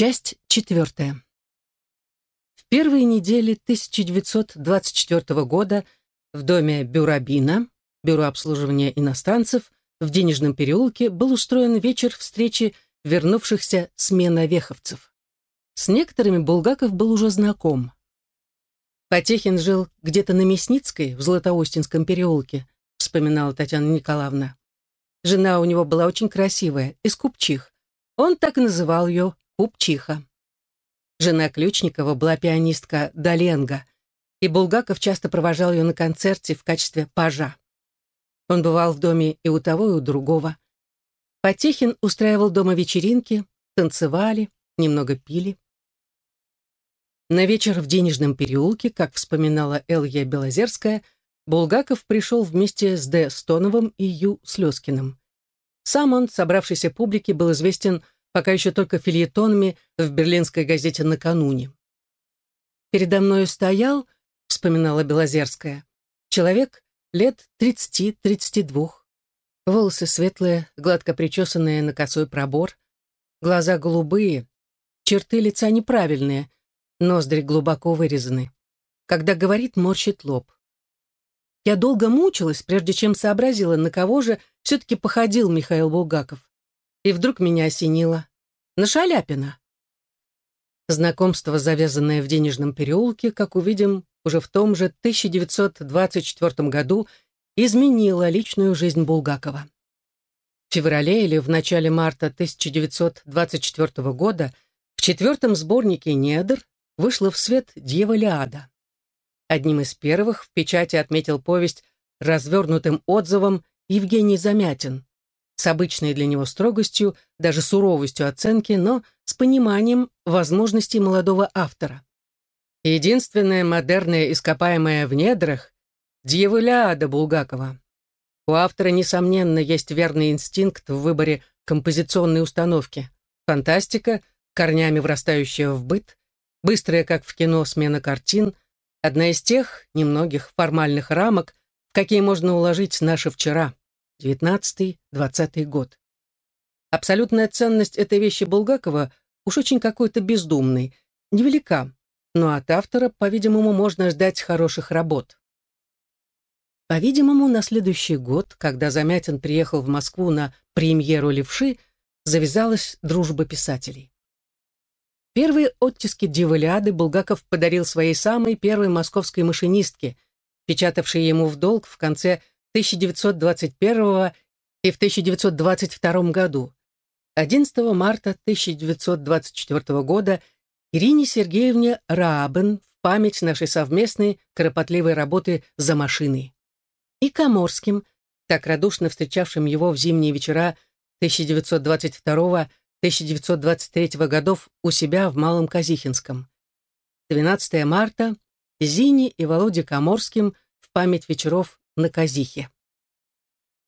Часть четвертая. В первые недели 1924 года в доме Бюрабина, Бюро обслуживания иностранцев, в Денежном переулке был устроен вечер встречи вернувшихся сменовеховцев. С некоторыми Булгаков был уже знаком. Потехин жил где-то на Мясницкой, в Златоустинском переулке, вспоминала Татьяна Николаевна. Жена у него была очень красивая, из купчих. Он так называл ее Купчиха. Жена Ключникова была пианистка Доленга, и Булгаков часто провожал ее на концерте в качестве пажа. Он бывал в доме и у того, и у другого. Потехин устраивал дома вечеринки, танцевали, немного пили. На вечер в Денежном переулке, как вспоминала Элья Белозерская, Булгаков пришел вместе с Д. Стоновым и Ю. Слезкиным. Сам он, собравшейся публике, был известен пока еще только фильетонами в берлинской газете накануне. «Передо мною стоял», — вспоминала Белозерская, «человек лет тридцати-тридцати двух. Волосы светлые, гладко причесанные на косой пробор, глаза голубые, черты лица неправильные, ноздри глубоко вырезаны. Когда говорит, морщит лоб. Я долго мучилась, прежде чем сообразила, на кого же все-таки походил Михаил Булгаков. И вдруг меня осенило. На Шаляпина. Знакомство, завязанное в денежном переулке, как увидим, уже в том же 1924 году изменило личную жизнь Булгакова. В феврале или в начале марта 1924 года в четвертом сборнике «Недр» вышла в свет «Дьяволиада». Одним из первых в печати отметил повесть развернутым отзывом Евгений Замятин с обычной для него строгостью, даже суровостью оценки, но с пониманием возможностей молодого автора. Единственное модерное ископаемое в недрах — дьяволяда Булгакова. У автора, несомненно, есть верный инстинкт в выборе композиционной установки. Фантастика, корнями врастающая в быт, быстрая, как в кино, смена картин, одна из тех немногих формальных рамок, в какие можно уложить наше вчера — 19-20 год. Абсолютная ценность этой вещи Булгакова уж очень какой-то бездумный, невелика, но от автора, по-видимому, можно ждать хороших работ. По-видимому, на следующий год, когда Замятин приехал в Москву на премьеру «Левши», завязалась дружба писателей. Первые оттиски «Диволиады» Булгаков подарил своей самой первой московской машинистке, печатавшей ему в долг в конце 1921 и в 1922 году. 11 марта 1924 года Ирине Сергеевне Раабен в память нашей совместной кропотливой работы за машиной. И Коморским, так радушно встречавшим его в зимние вечера 1922-1923 годов у себя в Малом Казихинском. 12 марта Зине и Володе Коморским в память вечеров на Казихе.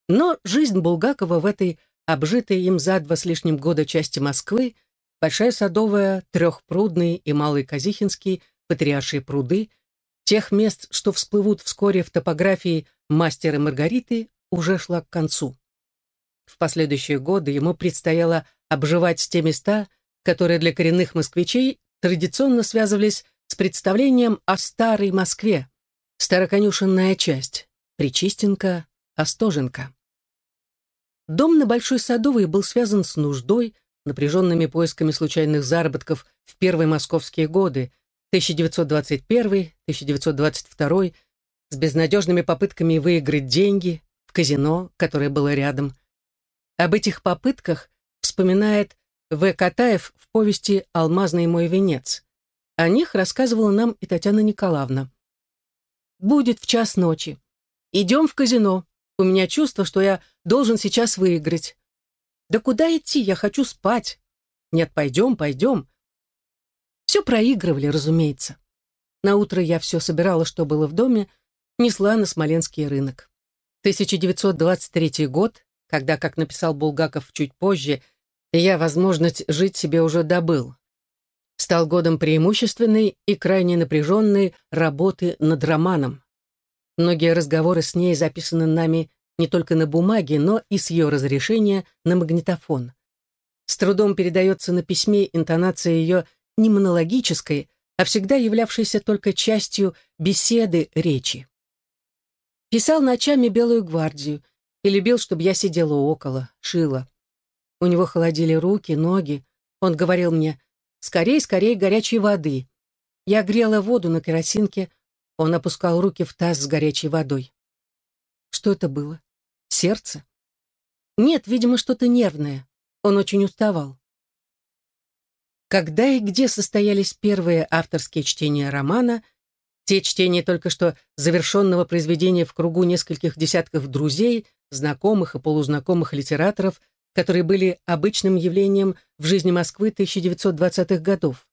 Но жизнь Булгакова в этой обжитой им за два с лишним года части Москвы, Большая Садовая, Трехпрудный и Малый Казихинский, Патриаршие пруды, тех мест, что всплывут вскоре в топографии «Мастера Маргариты», уже шла к концу. В последующие годы ему предстояло обживать те места, которые для коренных москвичей традиционно связывались с представлением о старой Москве, староконюшенная часть, Причистенко, Остоженко. Дом на Большой Садовой был связан с нуждой, напряженными поисками случайных заработков в первые московские годы, 1921-1922, с безнадежными попытками выиграть деньги в казино, которое было рядом. Об этих попытках вспоминает В. Катаев в повести «Алмазный мой венец». О них рассказывала нам и Татьяна Николаевна. «Будет в час ночи. «Идем в казино. У меня чувство, что я должен сейчас выиграть». «Да куда идти? Я хочу спать». «Нет, пойдем, пойдем». Все проигрывали, разумеется. На утро я все собирала, что было в доме, несла на Смоленский рынок. 1923 год, когда, как написал Булгаков чуть позже, я возможность жить себе уже добыл. Стал годом преимущественной и крайне напряженной работы над романом. Многие разговоры с ней записаны нами не только на бумаге, но и с ее разрешения на магнитофон. С трудом передается на письме интонация ее не монологической, а всегда являвшейся только частью беседы речи. Писал ночами «Белую гвардию» и любил, чтобы я сидела около, шила. У него холодили руки, ноги. Он говорил мне «Скорей, скорей горячей воды». Я грела воду на керосинке, он опускал руки в таз с горячей водой. Что это было? Сердце? Нет, видимо, что-то нервное. Он очень уставал. Когда и где состоялись первые авторские чтения романа, те чтения только что завершенного произведения в кругу нескольких десятков друзей, знакомых и полузнакомых литераторов, которые были обычным явлением в жизни Москвы 1920-х годов.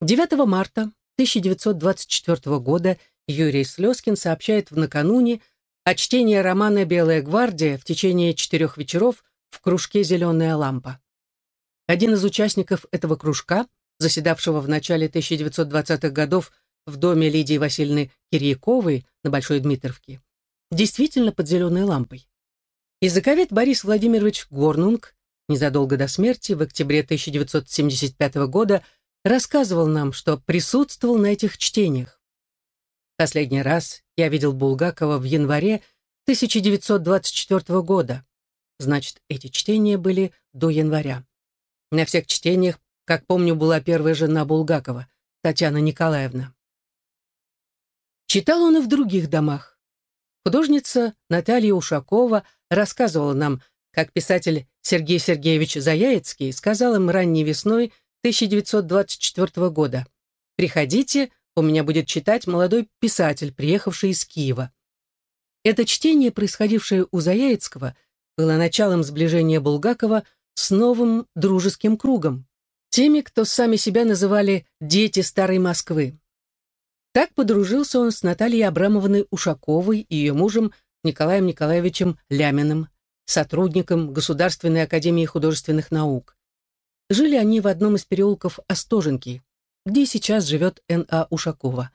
9 марта 1924 года Юрий Слезкин сообщает в накануне о чтении романа «Белая гвардия» в течение четырех вечеров в кружке «Зеленая лампа». Один из участников этого кружка, заседавшего в начале 1920-х годов в доме Лидии Васильевны Кирьяковой на Большой Дмитровке, действительно под зеленой лампой. Языковед Борис Владимирович Горнунг незадолго до смерти в октябре 1975 года рассказывал нам, что присутствовал на этих чтениях. Последний раз я видел Булгакова в январе 1924 года. Значит, эти чтения были до января. На всех чтениях, как помню, была первая жена Булгакова, Татьяна Николаевна. Читал он и в других домах. Художница Наталья Ушакова рассказывала нам, как писатель Сергей Сергеевич Заяицкий сказал им ранней весной 1924 года «Приходите, у меня будет читать молодой писатель, приехавший из Киева». Это чтение, происходившее у Заяицкого, было началом сближения Булгакова с новым дружеским кругом, теми, кто сами себя называли «дети старой Москвы». Так подружился он с Натальей Абрамовной Ушаковой и ее мужем Николаем Николаевичем Ляминым, сотрудником Государственной академии художественных наук. Жили они в одном из переулков Остоженки, где сейчас живет Н.А. Ушакова,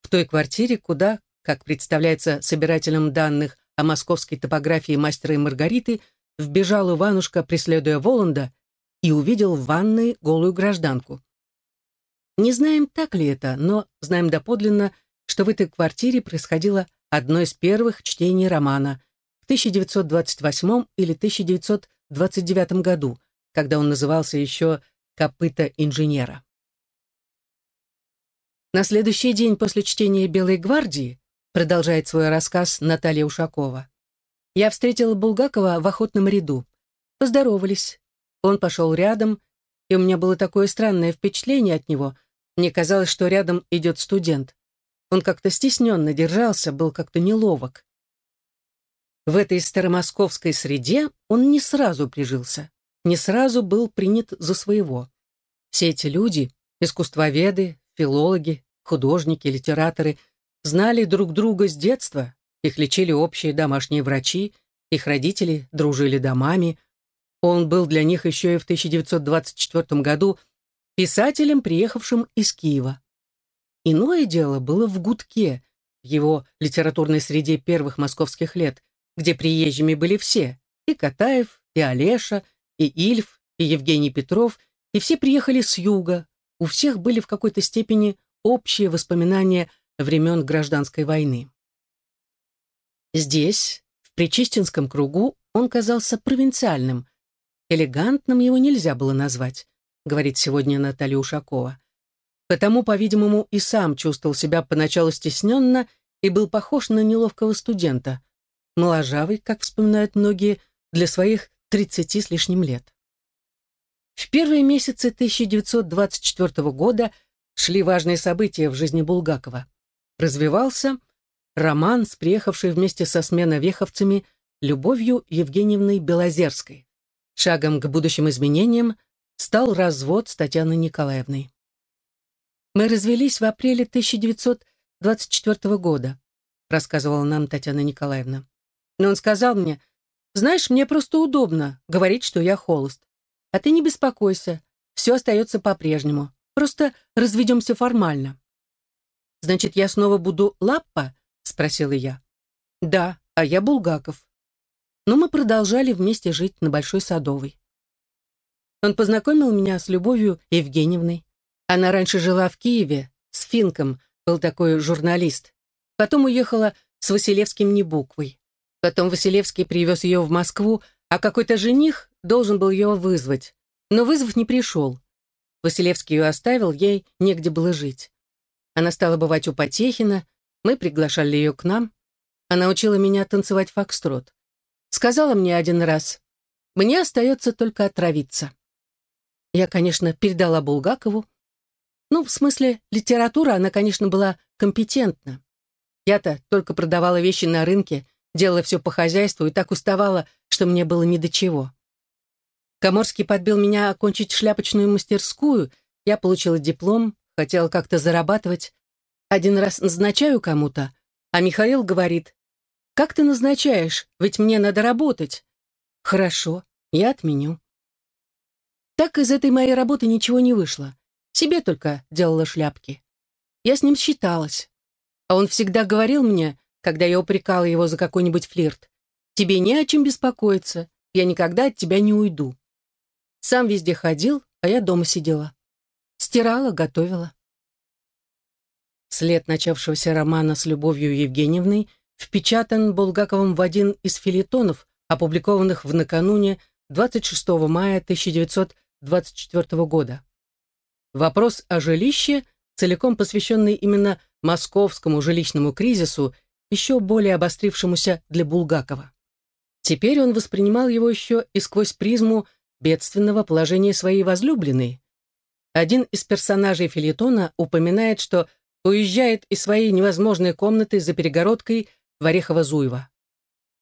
в той квартире, куда, как представляется собирателям данных о московской топографии мастера и Маргариты, вбежал Иванушка, преследуя Воланда, и увидел в ванной голую гражданку. Не знаем, так ли это, но знаем доподлинно, что в этой квартире происходило одно из первых чтений романа в 1928 или 1929 году, когда он назывался еще «Копыта инженера». На следующий день после чтения «Белой гвардии» продолжает свой рассказ Наталья Ушакова. Я встретила Булгакова в охотном ряду. Поздоровались. Он пошел рядом, и у меня было такое странное впечатление от него. Мне казалось, что рядом идет студент. Он как-то стесненно держался, был как-то неловок. В этой старомосковской среде он не сразу прижился, не сразу был принят за своего. Все эти люди, искусствоведы, филологи, художники, литераторы, знали друг друга с детства, их лечили общие домашние врачи, их родители дружили домами. Он был для них еще и в 1924 году писателем, приехавшим из Киева. Иное дело было в Гудке, в его литературной среде первых московских лет, где приезжими были все, и Катаев, и Олеша, и Ильф, и Евгений Петров, и все приехали с юга, у всех были в какой-то степени общие воспоминания времен гражданской войны. Здесь, в Причистинском кругу, он казался провинциальным. Элегантным его нельзя было назвать, говорит сегодня Наталья Ушакова. Потому, по-видимому, и сам чувствовал себя поначалу стесненно и был похож на неловкого студента, моложавый, как вспоминают многие, для своих тридцати с лишним лет. В первые месяцы 1924 года шли важные события в жизни Булгакова. Развивался роман с приехавшей вместе со сменовеховцами Любовью Евгеньевной Белозерской. Шагом к будущим изменениям стал развод с Татьяной Николаевной. Мы развелись в апреле 1924 года, рассказывала нам Татьяна Николаевна. Но он сказал мне, знаешь, мне просто удобно говорить, что я холост. А ты не беспокойся, все остается по-прежнему. Просто разведемся формально. Значит, я снова буду Лаппа? Спросила я. Да, а я Булгаков. Но мы продолжали вместе жить на Большой Садовой. Он познакомил меня с Любовью Евгеньевной. Она раньше жила в Киеве, с Финком, был такой журналист. Потом уехала с Василевским Небуквой. Потом Василевский привез ее в Москву, а какой-то жених должен был ее вызвать. Но вызов не пришел. Василевский ее оставил, ей негде было жить. Она стала бывать у Потехина, мы приглашали ее к нам. Она учила меня танцевать фокстрот. Сказала мне один раз, «Мне остается только отравиться». Я, конечно, передала Булгакову. Ну, в смысле, литература, она, конечно, была компетентна. Я-то только продавала вещи на рынке, делала все по хозяйству и так уставала, что мне было ни до чего. Коморский подбил меня окончить шляпочную мастерскую, я получила диплом, хотела как-то зарабатывать. Один раз назначаю кому-то, а Михаил говорит, «Как ты назначаешь? Ведь мне надо работать». «Хорошо, я отменю». Так из этой моей работы ничего не вышло. Себе только делала шляпки. Я с ним считалась. А он всегда говорил мне, когда я упрекала его за какой-нибудь флирт, «Тебе не о чем беспокоиться, я никогда от тебя не уйду». Сам везде ходил, а я дома сидела. Стирала, готовила. След начавшегося романа с Любовью Евгеньевной впечатан Булгаковым в один из филитонов, опубликованных в накануне 26 мая 1924 года. Вопрос о жилище, целиком посвященный именно московскому жилищному кризису, еще более обострившемуся для Булгакова. Теперь он воспринимал его еще и сквозь призму бедственного положения своей возлюбленной. Один из персонажей Филитона упоминает, что уезжает из своей невозможной комнаты за перегородкой в Орехово-Зуево.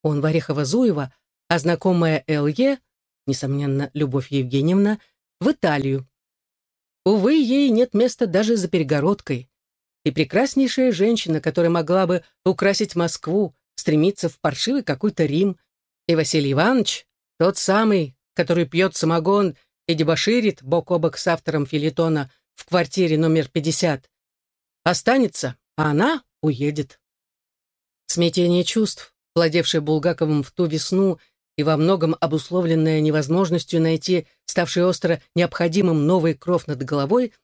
Он в Орехово-Зуево, а знакомая Л.Е., несомненно, Любовь Евгеньевна, в Италию. Увы, ей нет места даже за перегородкой. И прекраснейшая женщина, которая могла бы украсить Москву, стремится в паршивый какой-то Рим. И Василий Иванович, тот самый, который пьет самогон и дебоширит бок о бок с автором филитона в квартире номер 50, останется, а она уедет. Смятение чувств, владевшее Булгаковым в ту весну и во многом обусловленное невозможностью найти ставший остро необходимым новый кров над головой,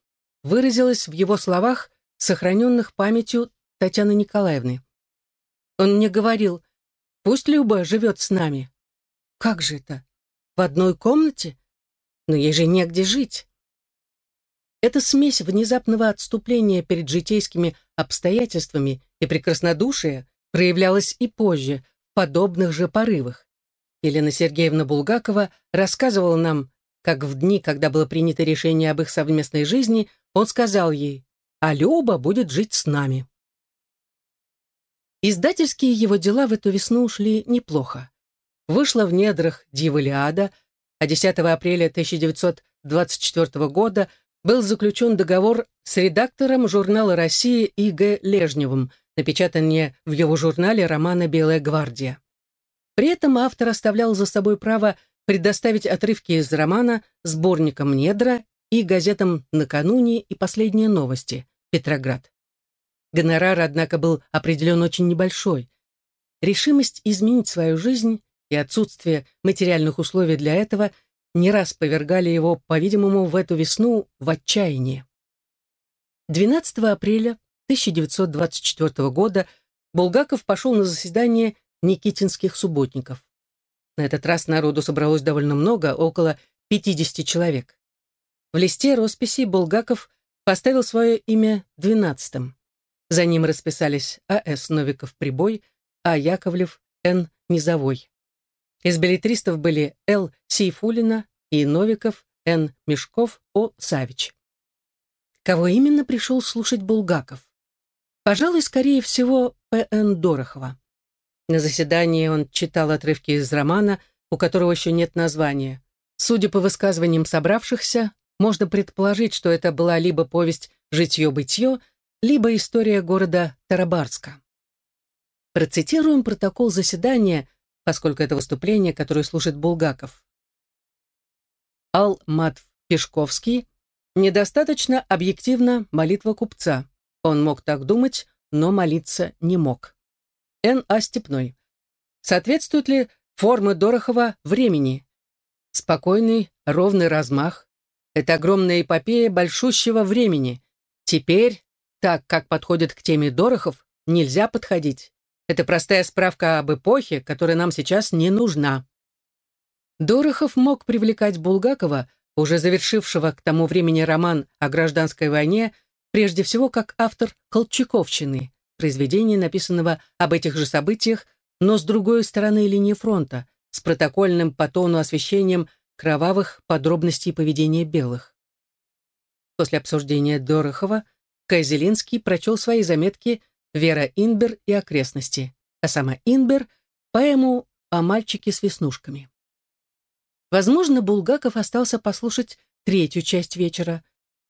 выразилось в его словах, сохраненных памятью Татьяны Николаевны. Он мне говорил, пусть Люба живет с нами. Как же это? В одной комнате? Но ей же негде жить. Эта смесь внезапного отступления перед житейскими обстоятельствами и прекраснодушия проявлялась и позже, в подобных же порывах. Елена Сергеевна Булгакова рассказывала нам, как в дни, когда было принято решение об их совместной жизни, он сказал ей, «А Люба будет жить с нами». Издательские его дела в эту весну ушли неплохо вышла в недрах Диволиада, а 10 апреля 1924 года был заключен договор с редактором журнала «Россия» И.Г. Лежневым, напечатание в его журнале романа «Белая гвардия». При этом автор оставлял за собой право предоставить отрывки из романа сборникам «Недра» и газетам «Накануне» и «Последние новости» Петроград. Гонорар, однако, был определен очень небольшой. Решимость изменить свою жизнь и отсутствие материальных условий для этого не раз повергали его, по-видимому, в эту весну в отчаяние. 12 апреля 1924 года Булгаков пошел на заседание Никитинских субботников. На этот раз народу собралось довольно много, около 50 человек. В листе росписи Булгаков поставил свое имя двенадцатым. За ним расписались А.С. Новиков-Прибой, А. Яковлев, Н. Низовой. Из билетристов были Л. Сейфулина и Новиков, Н. Мешков, О. Савич. Кого именно пришел слушать Булгаков? Пожалуй, скорее всего, П.Н. Дорохова. На заседании он читал отрывки из романа, у которого еще нет названия. Судя по высказываниям собравшихся, можно предположить, что это была либо повесть «Житье-бытье», либо история города Тарабарска. Процитируем протокол заседания, поскольку это выступление, которое слушает Булгаков. Ал-Матв Пешковский недостаточно объективна молитва купца. Он мог так думать, но молиться не мог. Н. А. Степной. Соответствуют ли формы Дорохова времени? спокойный, ровный размах. Это огромная эпопея большущего времени. Теперь, так как подходит к теме Дорохов, нельзя подходить. Это простая справка об эпохе, которая нам сейчас не нужна. Дорохов мог привлекать Булгакова, уже завершившего к тому времени роман о гражданской войне, прежде всего как автор «Колчаковщины», произведения, написанного об этих же событиях, но с другой стороны линии фронта, с протокольным по тону освещением кровавых подробностей поведения белых. После обсуждения Дорохова Кайзелинский прочел свои заметки «Вера Инбер и окрестности», а сама Инбер — поэму о мальчике с веснушками. Возможно, Булгаков остался послушать третью часть вечера.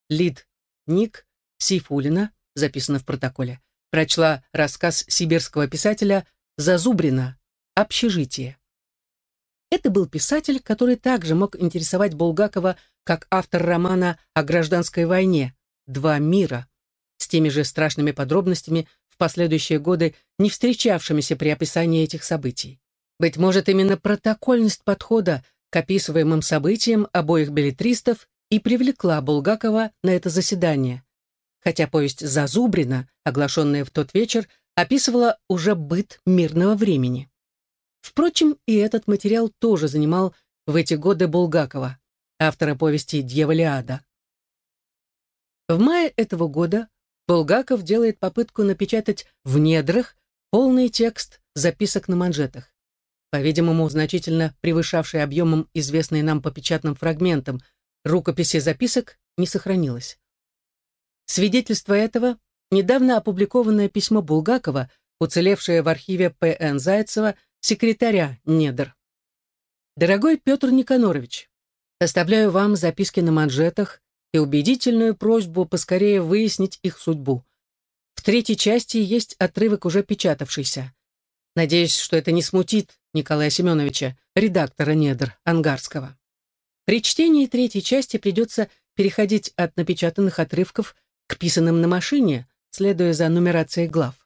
Лид Ник Сейфулина, записано в протоколе, прочла рассказ сибирского писателя Зазубрина «Общежитие». Это был писатель, который также мог интересовать Булгакова как автор романа о гражданской войне «Два мира», с теми же страшными подробностями в последующие годы, не встречавшимися при описании этих событий. Быть может, именно протокольность подхода к описываемым событиям обоих билетристов и привлекла Булгакова на это заседание. Хотя повесть «Зазубрина», оглашенная в тот вечер, описывала уже быт мирного времени. Впрочем, и этот материал тоже занимал в эти годы Булгакова, автора повести «Дьяволиада». В мае этого года Булгаков делает попытку напечатать в недрах полный текст записок на манжетах по-видимому, значительно превышавшей объемом известные нам по печатным фрагментам, рукописи записок не сохранилось. Свидетельство этого — недавно опубликованное письмо Булгакова, уцелевшее в архиве П.Н. Зайцева, секретаря недр. «Дорогой Петр Никонорович, оставляю вам записки на манжетах и убедительную просьбу поскорее выяснить их судьбу. В третьей части есть отрывок, уже печатавшийся. Надеюсь, что это не смутит Николая Семеновича, редактора «Недр» Ангарского. При чтении третьей части придется переходить от напечатанных отрывков к писанным на машине, следуя за нумерацией глав.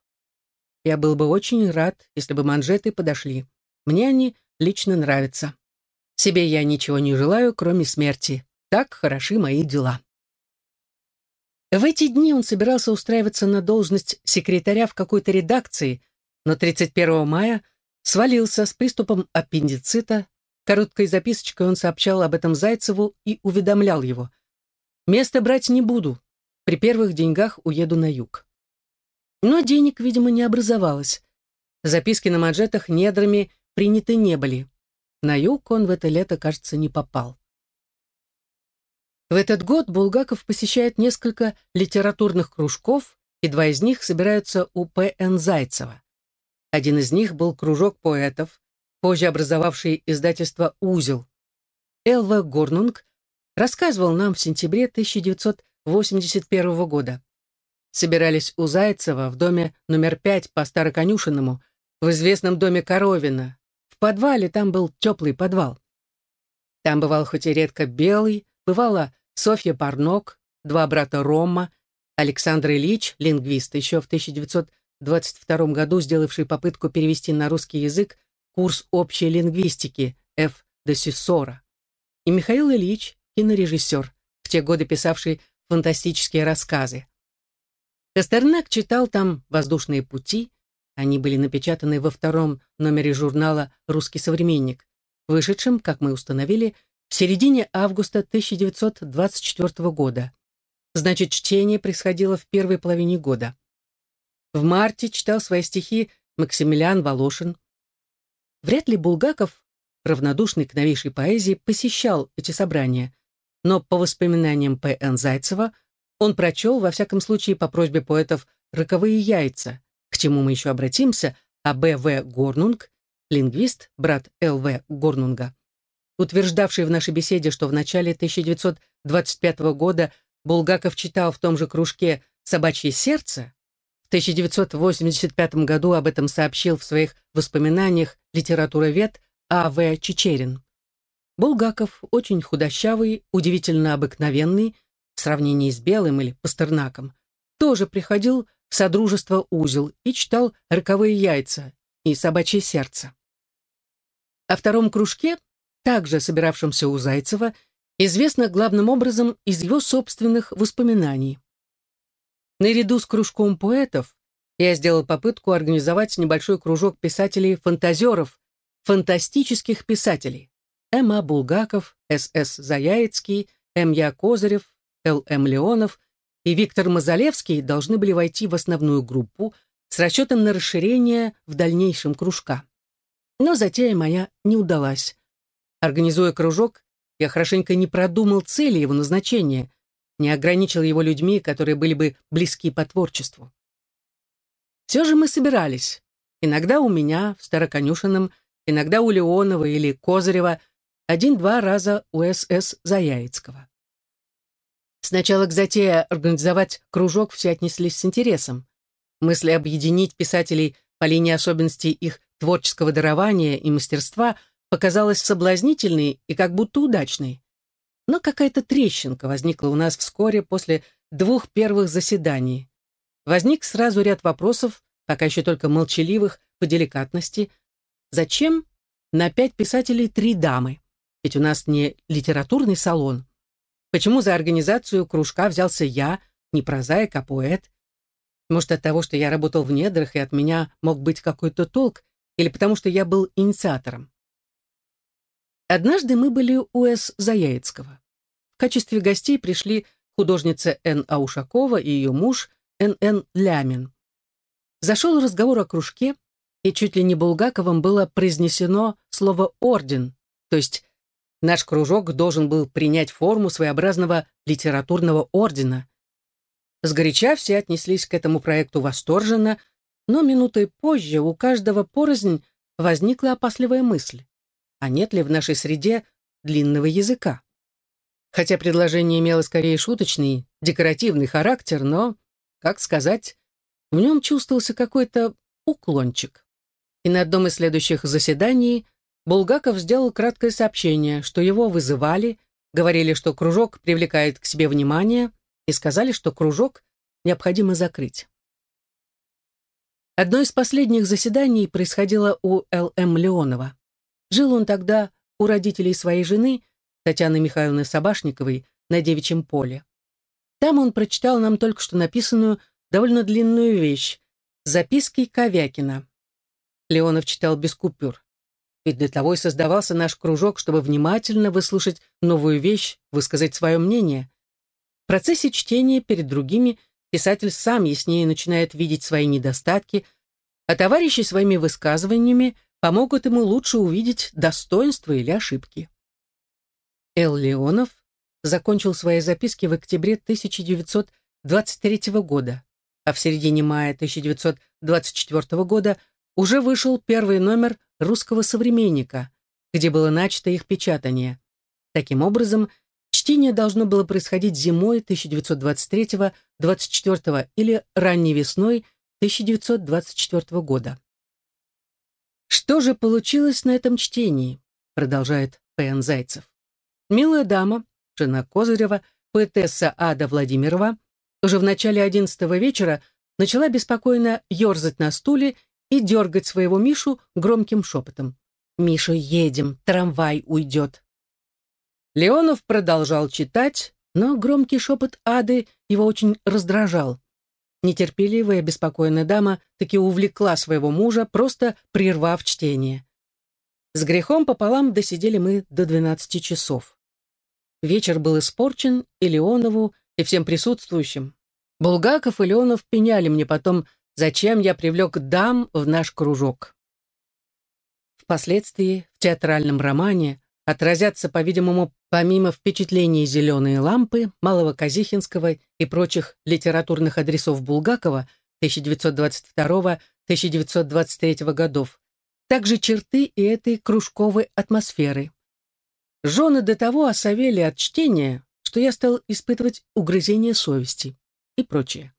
Я был бы очень рад, если бы манжеты подошли. Мне они лично нравятся. Себе я ничего не желаю, кроме смерти. Так хороши мои дела. В эти дни он собирался устраиваться на должность секретаря в какой-то редакции, но 31 мая свалился с приступом аппендицита. Короткой записочкой он сообщал об этом Зайцеву и уведомлял его. «Место брать не буду. При первых деньгах уеду на юг». Но денег, видимо, не образовалось. Записки на манжетах недрами приняты не были. На юг он в это лето, кажется, не попал. В этот год Булгаков посещает несколько литературных кружков, и два из них собираются у П.Н. Зайцева. Один из них был кружок поэтов, позже образовавший издательство «Узел». Элва Горнунг рассказывал нам в сентябре 1981 года. Собирались у Зайцева в доме номер 5 по Староконюшенному, в известном доме Коровина. В подвале там был теплый подвал. Там бывал хоть и редко Белый, бывала Софья Парнок, два брата Рома, Александр Ильич, лингвист, еще в 1900 1922 году сделавший попытку перевести на русский язык курс общей лингвистики Ф. де Сюссора, и Михаил Ильич, кинорежиссер, в те годы писавший фантастические рассказы. Пастернак читал там «Воздушные пути», они были напечатаны во втором номере журнала «Русский современник», вышедшем, как мы установили, в середине августа 1924 года. Значит, чтение происходило в первой половине года. В марте читал свои стихи Максимилиан Волошин. Вряд ли Булгаков, равнодушный к новейшей поэзии, посещал эти собрания, но по воспоминаниям П.Н. Зайцева он прочел, во всяком случае, по просьбе поэтов «Роковые яйца», к чему мы еще обратимся, а Б.В. Горнунг, лингвист, брат Л.В. Горнунга, утверждавший в нашей беседе, что в начале 1925 года Булгаков читал в том же кружке «Собачье сердце», в 1985 году об этом сообщил в своих воспоминаниях литературовед А.В. Чечерин. Булгаков очень худощавый, удивительно обыкновенный, в сравнении с Белым или Пастернаком, тоже приходил в Содружество «Узел» и читал «Роковые яйца» и «Собачье сердце». О втором кружке также собиравшемся у Зайцева, известно главным образом из его собственных воспоминаний. Наряду с кружком поэтов я сделал попытку организовать небольшой кружок писателей-фантазеров, фантастических писателей. М.А. Булгаков, С.С. Заяицкий, М.Я. Козырев, Л.М. Леонов и Виктор Мазалевский должны были войти в основную группу с расчетом на расширение в дальнейшем кружка. Но затея моя не удалась. Организуя кружок, я хорошенько не продумал цели его назначения, не ограничил его людьми, которые были бы близки по творчеству. Все же мы собирались. Иногда у меня, в Староконюшином, иногда у Леонова или Козырева, один-два раза у СС Заяицкого. Сначала к затее организовать кружок все отнеслись с интересом. Мысли объединить писателей по линии особенностей их творческого дарования и мастерства показалась соблазнительной и как будто удачной. Но какая-то трещинка возникла у нас вскоре после двух первых заседаний. Возник сразу ряд вопросов, пока еще только молчаливых, по деликатности. Зачем на пять писателей три дамы? Ведь у нас не литературный салон. Почему за организацию кружка взялся я, не прозаик, а поэт? Может, от того, что я работал в недрах, и от меня мог быть какой-то толк, или потому что я был инициатором? Однажды мы были у С. Заяицкого. В качестве гостей пришли художница Н. Аушакова и ее муж Н. Н. Лямин. Зашел разговор о кружке, и чуть ли не Булгаковым было произнесено слово «орден», то есть наш кружок должен был принять форму своеобразного литературного ордена. Сгоряча все отнеслись к этому проекту восторженно, но минутой позже у каждого порознь возникла опасливая мысль а нет ли в нашей среде длинного языка. Хотя предложение имело скорее шуточный, декоративный характер, но, как сказать, в нем чувствовался какой-то уклончик. И на одном из следующих заседаний Булгаков сделал краткое сообщение, что его вызывали, говорили, что кружок привлекает к себе внимание, и сказали, что кружок необходимо закрыть. Одно из последних заседаний происходило у Л.М. Леонова. Жил он тогда у родителей своей жены, Татьяны Михайловны Собашниковой, на Девичьем поле. Там он прочитал нам только что написанную довольно длинную вещь «Записки Ковякина». Леонов читал без купюр. Ведь для того и создавался наш кружок, чтобы внимательно выслушать новую вещь, высказать свое мнение. В процессе чтения перед другими писатель сам яснее начинает видеть свои недостатки, а товарищи своими высказываниями – помогут ему лучше увидеть достоинства или ошибки. Эл Леонов закончил свои записки в октябре 1923 года, а в середине мая 1924 года уже вышел первый номер «Русского современника», где было начато их печатание. Таким образом, чтение должно было происходить зимой 1923-24 или ранней весной 1924 года. Что же получилось на этом чтении? Продолжает П.Н. Зайцев. Милая дама, жена Козырева, поэтесса Ада Владимирова, уже в начале одиннадцатого вечера начала беспокойно ерзать на стуле и дергать своего Мишу громким шепотом. «Миша, едем, трамвай уйдет». Леонов продолжал читать, но громкий шепот Ады его очень раздражал. Нетерпеливая, беспокойная дама таки увлекла своего мужа, просто прервав чтение. С грехом пополам досидели мы до двенадцати часов. Вечер был испорчен и Леонову, и всем присутствующим. Булгаков и Леонов пеняли мне потом, зачем я привлек дам в наш кружок. Впоследствии в театральном романе отразятся, по-видимому, помимо впечатлений «Зеленые лампы», Малого Казихинского и прочих литературных адресов Булгакова 1922-1923 годов, также черты и этой кружковой атмосферы. Жены до того осовели от чтения, что я стал испытывать угрызение совести и прочее.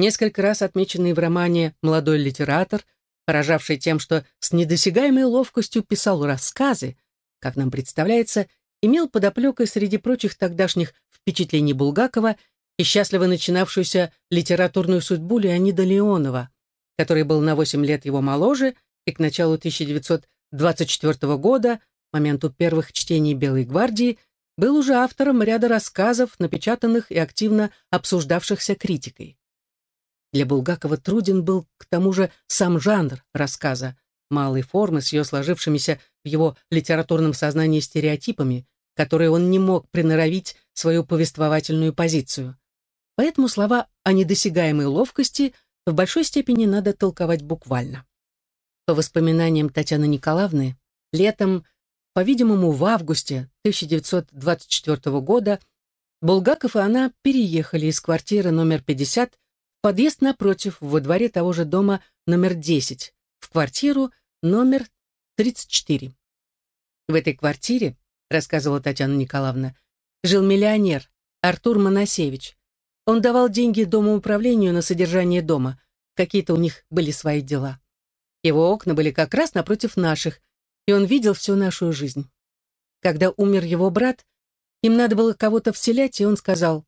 Несколько раз отмеченный в романе «Молодой литератор», поражавший тем, что с недосягаемой ловкостью писал рассказы, как нам представляется, имел подоплекой среди прочих тогдашних впечатлений Булгакова и счастливо начинавшуюся литературную судьбу Леонида Леонова, который был на 8 лет его моложе и к началу 1924 года моменту первых чтений «Белой гвардии», был уже автором ряда рассказов, напечатанных и активно обсуждавшихся критикой. Для Булгакова труден был к тому же сам жанр рассказа, малой формы с ее сложившимися в его литературном сознании стереотипами, которые он не мог приноровить свою повествовательную позицию. Поэтому слова о недосягаемой ловкости в большой степени надо толковать буквально. По воспоминаниям Татьяны Николаевны, летом по-видимому, в августе 1924 года Булгаков и она переехали из квартиры номер 50 в подъезд напротив, во дворе того же дома номер 10, в квартиру номер 34. В этой квартире, рассказывала Татьяна Николаевна, жил миллионер Артур Моносевич. Он давал деньги домоуправлению на содержание дома. Какие-то у них были свои дела. Его окна были как раз напротив наших, и он видел всю нашу жизнь. Когда умер его брат, им надо было кого-то вселять, и он сказал,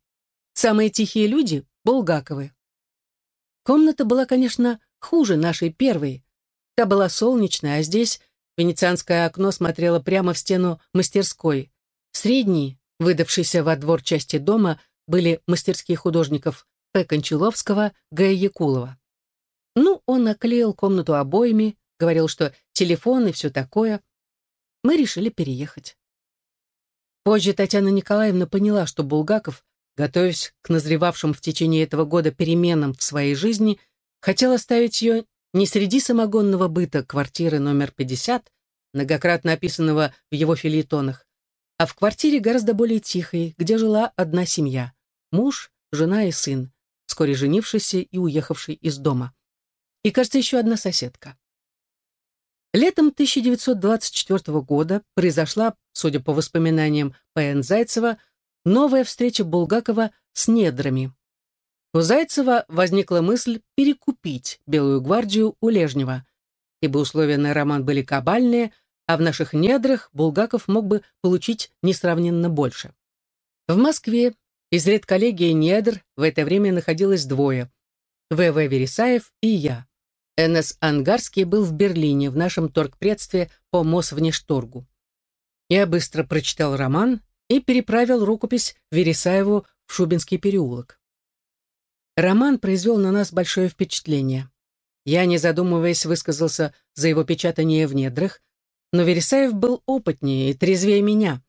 «Самые тихие люди — Булгаковы». Комната была, конечно, хуже нашей первой. Та была солнечная, а здесь венецианское окно смотрело прямо в стену мастерской. В средней, выдавшейся во двор части дома, были мастерские художников П. Кончаловского, Г. Якулова. Ну, он наклеил комнату обоями, говорил, что телефон и все такое. Мы решили переехать. Позже Татьяна Николаевна поняла, что Булгаков, готовясь к назревавшим в течение этого года переменам в своей жизни, хотел оставить ее не среди самогонного быта квартиры номер 50, многократно описанного в его филитонах, а в квартире гораздо более тихой, где жила одна семья — муж, жена и сын, вскоре женившийся и уехавший из дома. И, кажется, еще одна соседка. Летом 1924 года произошла, судя по воспоминаниям П.Н. Зайцева, новая встреча Булгакова с недрами. У Зайцева возникла мысль перекупить Белую гвардию у Лежнева, ибо условия на роман были кабальные, а в наших недрах Булгаков мог бы получить несравненно больше. В Москве из редколлегии недр в это время находилось двое – В.В. Вересаев и я. Н.С. Ангарский был в Берлине в нашем торгпредстве по Мосвнешторгу. Я быстро прочитал роман и переправил рукопись Вересаеву в Шубинский переулок. Роман произвел на нас большое впечатление. Я, не задумываясь, высказался за его печатание в недрах, но Вересаев был опытнее и трезвее меня.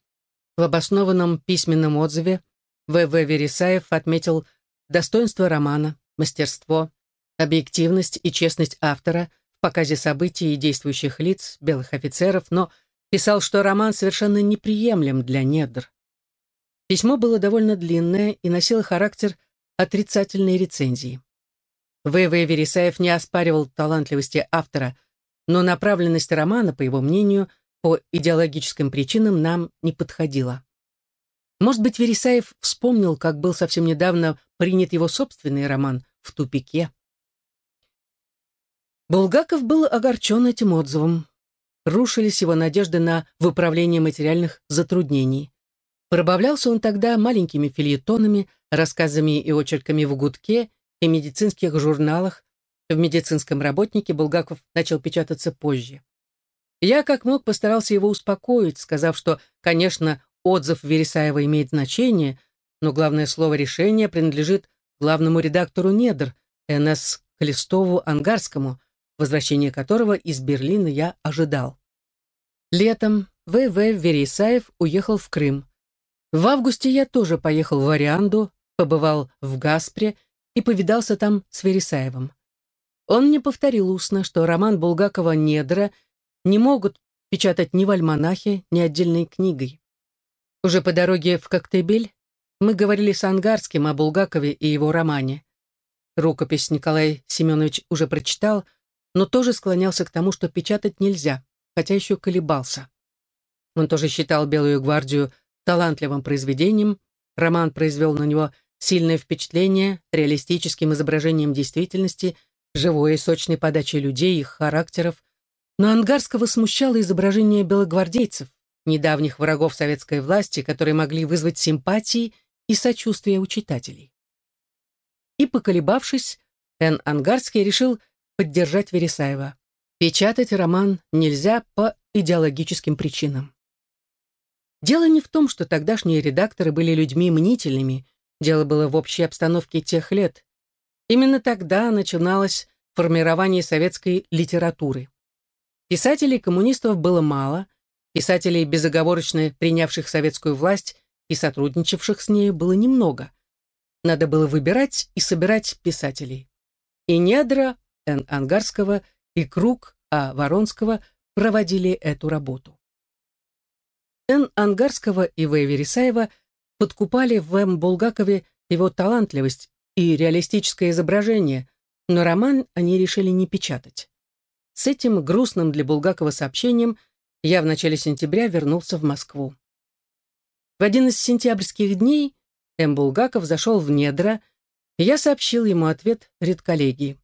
В обоснованном письменном отзыве В.В. Вересаев отметил достоинство романа, мастерство, объективность и честность автора в показе событий и действующих лиц, белых офицеров, но писал, что роман совершенно неприемлем для недр. Письмо было довольно длинное и носило характер отрицательной рецензии. В.В. Вересаев не оспаривал талантливости автора, но направленность романа, по его мнению, по идеологическим причинам нам не подходила. Может быть, Вересаев вспомнил, как был совсем недавно принят его собственный роман «В тупике». Булгаков был огорчен этим отзывом. Рушились его надежды на выправление материальных затруднений. Пробавлялся он тогда маленькими фильетонами, рассказами и очерками в «Гудке» и медицинских журналах. В «Медицинском работнике» Булгаков начал печататься позже. Я, как мог, постарался его успокоить, сказав, что, конечно, отзыв Вересаева имеет значение, но главное слово решения принадлежит главному редактору «Недр» Н.С. Клестову-Ангарскому, возвращение которого из Берлина я ожидал. Летом В.В. Вересаев уехал в Крым. В августе я тоже поехал в Арианду, побывал в Гаспре и повидался там с Вересаевым. Он мне повторил устно, что роман Булгакова «Недра» не могут печатать ни в альманахе, ни отдельной книгой. Уже по дороге в Коктебель мы говорили с Ангарским о Булгакове и его романе. Рукопись Николай Семенович уже прочитал, но тоже склонялся к тому, что печатать нельзя, хотя еще колебался. Он тоже считал «Белую гвардию» талантливым произведением, роман произвел на него сильное впечатление реалистическим изображением действительности, живой и сочной подачей людей, их характеров, но Ангарского смущало изображение белогвардейцев, недавних врагов советской власти, которые могли вызвать симпатии и сочувствие у читателей. И, поколебавшись, Н. Ангарский решил поддержать Вересаева. Печатать роман нельзя по идеологическим причинам. Дело не в том, что тогдашние редакторы были людьми мнительными, дело было в общей обстановке тех лет. Именно тогда начиналось формирование советской литературы. Писателей коммунистов было мало, писателей, безоговорочно принявших советскую власть и сотрудничавших с ней, было немного. Надо было выбирать и собирать писателей. И недра Н. Ангарского, и круг А. Воронского проводили эту работу. Н. Ангарского и В. Вересаева подкупали в М. Булгакове его талантливость и реалистическое изображение, но роман они решили не печатать. С этим грустным для Булгакова сообщением я в начале сентября вернулся в Москву. В один из сентябрьских дней М. Булгаков зашел в недра, и я сообщил ему ответ редколлегии.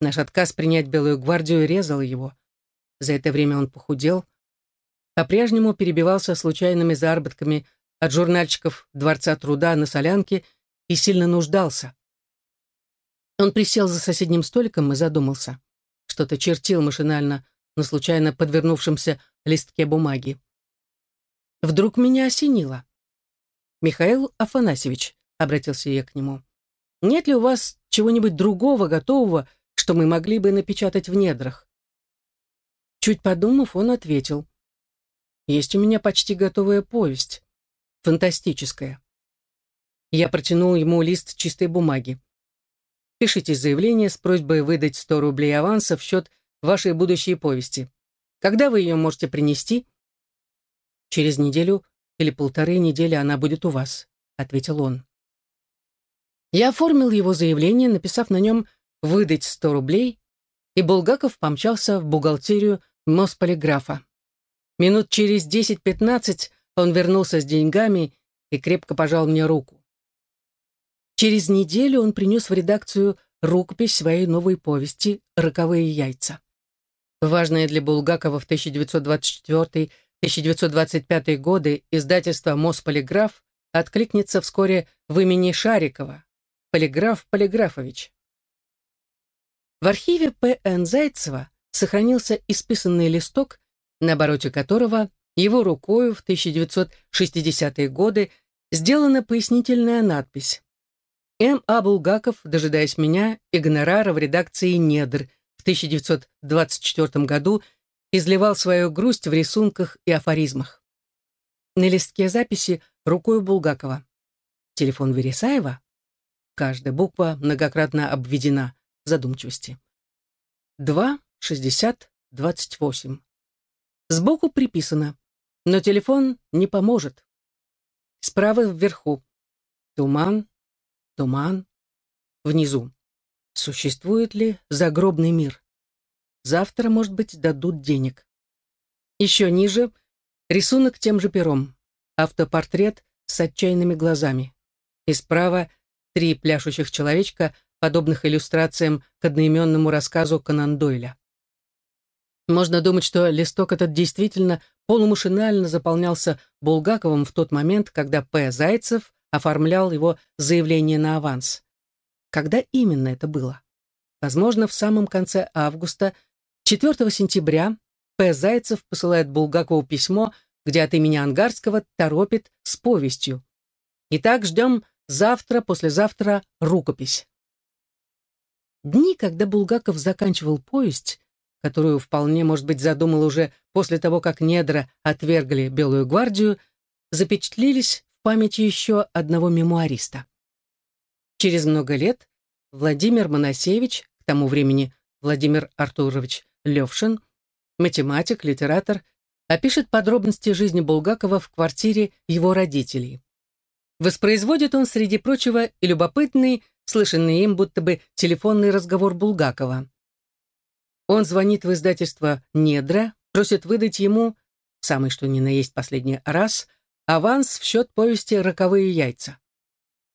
Наш отказ принять Белую гвардию резал его. За это время он похудел, по-прежнему перебивался случайными заработками от журнальчиков Дворца труда на солянке и сильно нуждался. Он присел за соседним столиком и задумался. Что-то чертил машинально на случайно подвернувшемся листке бумаги. Вдруг меня осенило. «Михаил Афанасьевич», — обратился я к нему, — «нет ли у вас чего-нибудь другого, готового, что мы могли бы напечатать в недрах?» Чуть подумав, он ответил. «Есть у меня почти готовая повесть. Фантастическая». Я протянул ему лист чистой бумаги. «Пишите заявление с просьбой выдать 100 рублей аванса в счет вашей будущей повести. Когда вы ее можете принести?» «Через неделю или полторы недели она будет у вас», — ответил он. Я оформил его заявление, написав на нем выдать 100 рублей, и Булгаков помчался в бухгалтерию Мосполиграфа. Минут через 10-15 он вернулся с деньгами и крепко пожал мне руку. Через неделю он принес в редакцию рукопись своей новой повести «Роковые яйца». Важное для Булгакова в 1924-1925 годы издательство «Мосполиграф» откликнется вскоре в имени Шарикова, Полиграф Полиграфович. В архиве П.Н. Зайцева сохранился исписанный листок, на обороте которого его рукою в 1960-е годы сделана пояснительная надпись «М. А. Булгаков, дожидаясь меня, и в редакции «Недр» в 1924 году изливал свою грусть в рисунках и афоризмах». На листке записи рукою Булгакова. Телефон Вересаева? Каждая буква многократно обведена задумчивости. 2, 60, 28. Сбоку приписано, но телефон не поможет. Справа вверху. Туман, туман. Внизу. Существует ли загробный мир? Завтра, может быть, дадут денег. Еще ниже рисунок тем же пером. Автопортрет с отчаянными глазами. И справа три пляшущих человечка подобных иллюстрациям к одноименному рассказу Конан Дойля. Можно думать, что листок этот действительно полумашинально заполнялся Булгаковым в тот момент, когда П. Зайцев оформлял его заявление на аванс. Когда именно это было? Возможно, в самом конце августа, 4 сентября, П. Зайцев посылает Булгакову письмо, где от имени Ангарского торопит с повестью. Итак, ждем завтра, послезавтра рукопись. Дни, когда Булгаков заканчивал повесть, которую вполне, может быть, задумал уже после того, как недра отвергли Белую гвардию, запечатлелись в памяти еще одного мемуариста. Через много лет Владимир Моносевич, к тому времени Владимир Артурович Левшин, математик, литератор, опишет подробности жизни Булгакова в квартире его родителей. Воспроизводит он, среди прочего, и любопытный слышанный им будто бы телефонный разговор Булгакова. Он звонит в издательство «Недра», просит выдать ему, самый что ни на есть последний раз, аванс в счет повести «Роковые яйца».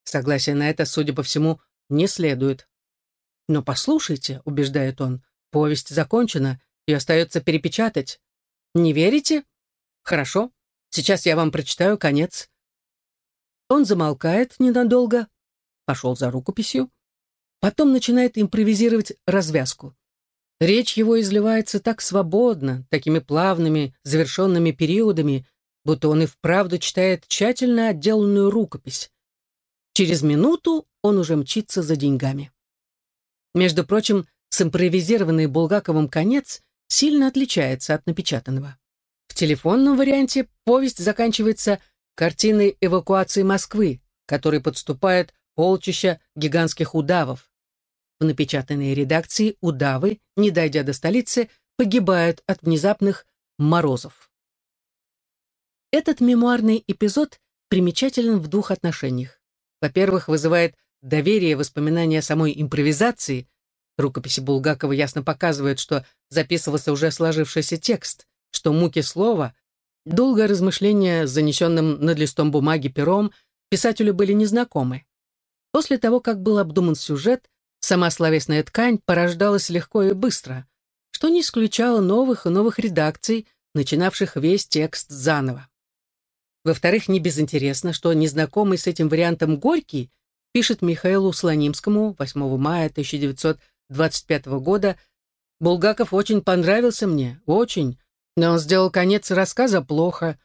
Согласия на это, судя по всему, не следует. «Но послушайте», — убеждает он, — «повесть закончена, и остается перепечатать. Не верите? Хорошо, сейчас я вам прочитаю конец». Он замолкает ненадолго, пошел за рукописью, потом начинает импровизировать развязку. Речь его изливается так свободно, такими плавными, завершенными периодами, будто он и вправду читает тщательно отделанную рукопись. Через минуту он уже мчится за деньгами. Между прочим, симпровизированный Булгаковым конец сильно отличается от напечатанного. В телефонном варианте повесть заканчивается картиной эвакуации Москвы, которой подступает полчища гигантских удавов. В напечатанной редакции удавы, не дойдя до столицы, погибают от внезапных морозов. Этот мемуарный эпизод примечателен в двух отношениях. Во-первых, вызывает доверие воспоминания самой импровизации. Рукописи Булгакова ясно показывают, что записывался уже сложившийся текст, что муки слова, долгое размышление с занесенным над листом бумаги пером писателю были незнакомы. После того, как был обдуман сюжет, сама словесная ткань порождалась легко и быстро, что не исключало новых и новых редакций, начинавших весь текст заново. Во-вторых, не безинтересно, что незнакомый с этим вариантом Горький пишет Михаилу Слонимскому 8 мая 1925 года «Булгаков очень понравился мне, очень, но он сделал конец рассказа плохо.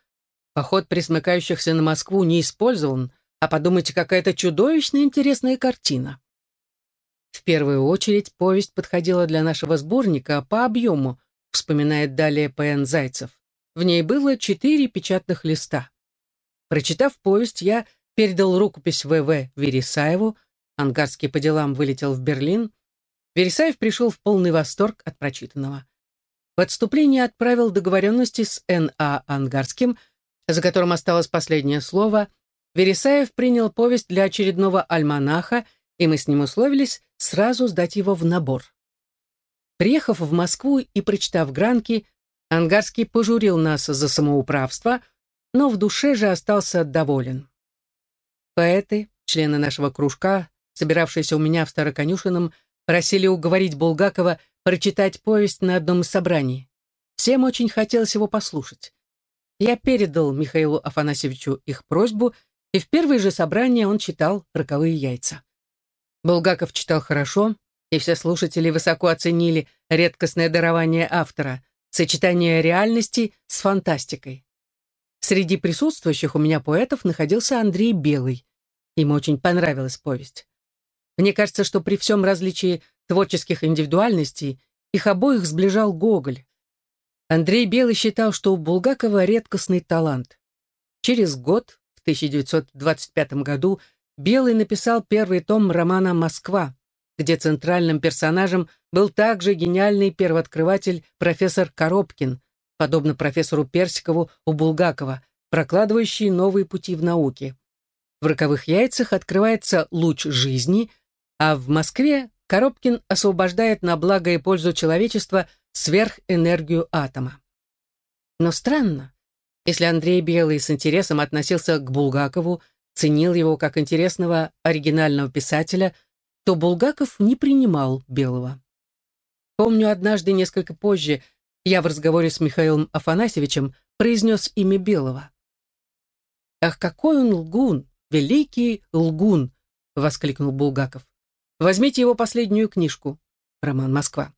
Поход присмыкающихся на Москву не использован, а подумайте, какая-то чудовищно интересная картина». В первую очередь повесть подходила для нашего сборника по объему, вспоминает далее П.Н. Зайцев. В ней было четыре печатных листа. Прочитав повесть, я передал рукопись В.В. Вересаеву, Ангарский по делам вылетел в Берлин. Вересаев пришел в полный восторг от прочитанного. В отступлении отправил договоренности с Н.А. Ангарским, за которым осталось последнее слово. Вересаев принял повесть для очередного альманаха, и мы с ним условились сразу сдать его в набор. Приехав в Москву и прочитав гранки, Ангарский пожурил нас за самоуправство, но в душе же остался доволен. Поэты, члены нашего кружка, собиравшиеся у меня в Староконюшином, просили уговорить Булгакова прочитать повесть на одном из собраний. Всем очень хотелось его послушать. Я передал Михаилу Афанасьевичу их просьбу, и в первое же собрание он читал «Роковые яйца». Булгаков читал хорошо, и все слушатели высоко оценили редкостное дарование автора, сочетание реальности с фантастикой. Среди присутствующих у меня поэтов находился Андрей Белый. Ему очень понравилась повесть. Мне кажется, что при всем различии творческих индивидуальностей их обоих сближал Гоголь. Андрей Белый считал, что у Булгакова редкостный талант. Через год, в 1925 году, Белый написал первый том романа «Москва», где центральным персонажем был также гениальный первооткрыватель профессор Коробкин, подобно профессору Персикову у Булгакова, прокладывающий новые пути в науке. В «Роковых яйцах» открывается луч жизни, а в Москве Коробкин освобождает на благо и пользу человечества сверхэнергию атома. Но странно, если Андрей Белый с интересом относился к Булгакову, ценил его как интересного оригинального писателя, то Булгаков не принимал Белого. Помню, однажды, несколько позже, я в разговоре с Михаилом Афанасьевичем произнес имя Белого. «Ах, какой он лгун! Великий лгун!» — воскликнул Булгаков. «Возьмите его последнюю книжку, роман «Москва».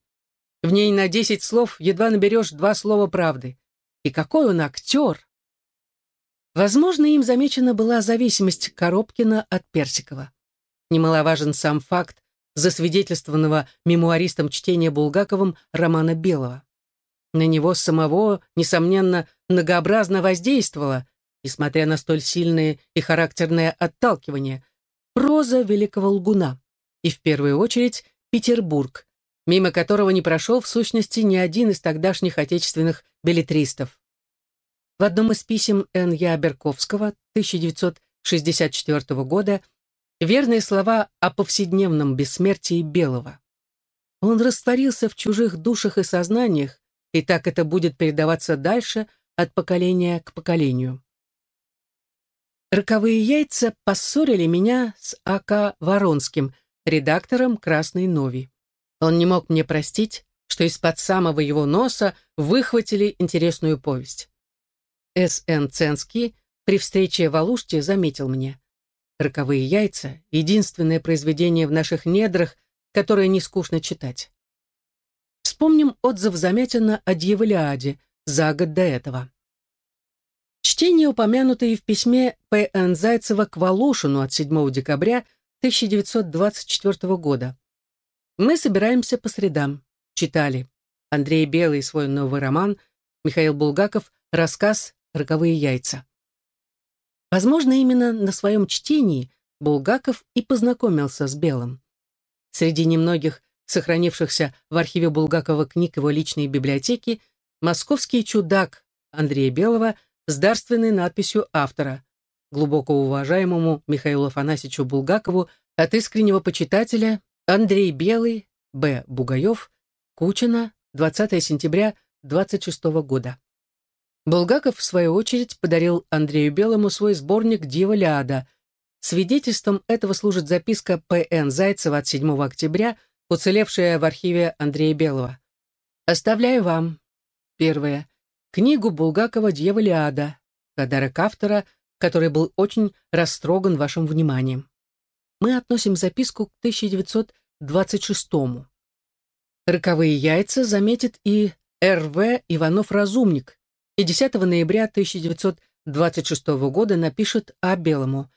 В ней на десять слов едва наберешь два слова правды. И какой он актер!» Возможно, им замечена была зависимость Коробкина от Персикова. Немаловажен сам факт засвидетельствованного мемуаристом чтения Булгаковым романа Белого. На него самого, несомненно, многообразно воздействовала, несмотря на столь сильное и характерное отталкивание, проза великого лгуна, и в первую очередь Петербург, мимо которого не прошел в сущности ни один из тогдашних отечественных билетристов. В одном из писем Н. Я. Берковского 1964 года верные слова о повседневном бессмертии Белого. Он растворился в чужих душах и сознаниях, и так это будет передаваться дальше от поколения к поколению. Роковые яйца поссорили меня с А.К. Воронским, редактором «Красной Нови». Он не мог мне простить, что из-под самого его носа выхватили интересную повесть. С.Н. Ценский при встрече в Алуште заметил мне. «Роковые яйца — единственное произведение в наших недрах, которое не скучно читать. Вспомним отзыв Замятина о Дьяволиаде за год до этого. Чтение Чтения, упомянутые в письме П.Н. Зайцева к Волошину от 7 декабря 1924 года. Мы собираемся по средам. Читали. Андрей Белый свой новый роман, Михаил Булгаков рассказ «Роковые яйца». Возможно, именно на своем чтении Булгаков и познакомился с Белым. Среди немногих сохранившихся в архиве Булгакова книг его личной библиотеки «Московский чудак» Андрея Белого с дарственной надписью автора, глубоко уважаемому Михаилу Афанасьевичу Булгакову от искреннего почитателя Андрей Белый, Б. Бугаев, Кучина, 20 сентября 26 года. Булгаков, в свою очередь, подарил Андрею Белому свой сборник «Дива Ляда». Свидетельством этого служит записка П.Н. Зайцева от 7 октября, уцелевшая в архиве Андрея Белого. «Оставляю вам. Первое. Книгу Булгакова «Дьява Ляда», подарок автора, который был очень растроган вашим вниманием. Мы относим записку к 1926 -му. Роковые яйца заметит и Р.В. Иванов-Разумник, и 10 ноября 1926 года напишет о Белому.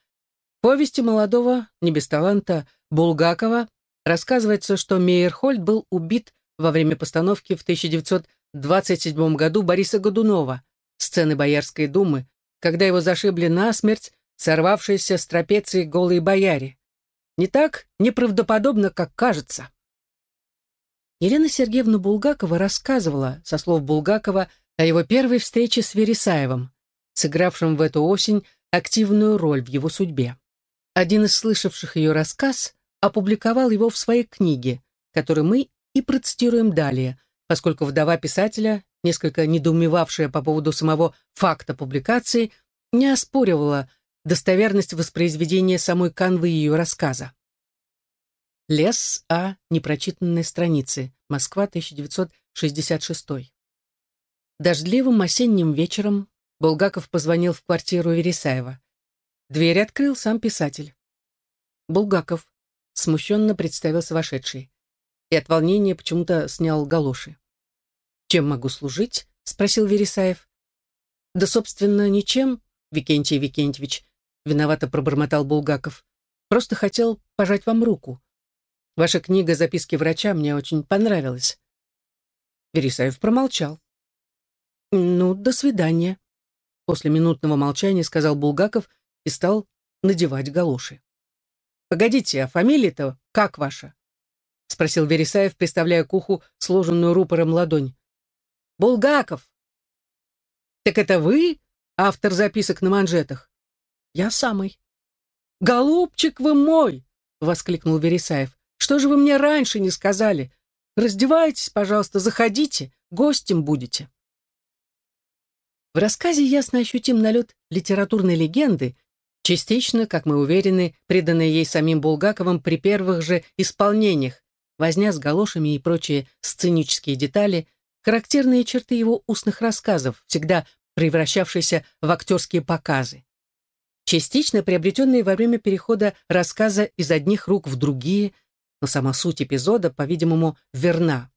В повести молодого, не без таланта, Булгакова рассказывается, что Мейерхольд был убит во время постановки в 1927 году Бориса Годунова, сцены Боярской думы, когда его зашибли насмерть сорвавшиеся с трапеции голые бояре. Не так неправдоподобно, как кажется. Елена Сергеевна Булгакова рассказывала, со слов Булгакова, о его первой встрече с Вересаевым, сыгравшим в эту осень активную роль в его судьбе. Один из слышавших ее рассказ опубликовал его в своей книге, которую мы и процитируем далее, поскольку вдова писателя, несколько недоумевавшая по поводу самого факта публикации, не оспоривала достоверность воспроизведения самой канвы ее рассказа. Лес А. Непрочитанные страницы. Москва, 1966. Дождливым осенним вечером Булгаков позвонил в квартиру Вересаева. Дверь открыл сам писатель. Булгаков смущенно представился вошедший. И от волнения почему-то снял галоши. «Чем могу служить?» — спросил Вересаев. «Да, собственно, ничем, Викентий Викентьевич», — виновато пробормотал Булгаков. «Просто хотел пожать вам руку. Ваша книга «Записки врача» мне очень понравилась». Вересаев промолчал. «Ну, до свидания», — после минутного молчания сказал Булгаков и стал надевать галоши. «Погодите, а фамилия-то как ваша?» — спросил Вересаев, приставляя к уху сложенную рупором ладонь. «Булгаков!» «Так это вы, автор записок на манжетах?» «Я самый». «Голубчик вы мой!» — воскликнул Вересаев. Что же вы мне раньше не сказали? Раздевайтесь, пожалуйста, заходите, гостем будете. В рассказе ясно ощутим налет литературной легенды, частично, как мы уверены, приданной ей самим Булгаковым при первых же исполнениях, возня с галошами и прочие сценические детали, характерные черты его устных рассказов, всегда превращавшиеся в актерские показы. Частично приобретенные во время перехода рассказа из одних рук в другие – но сама суть эпизода, по-видимому, верна.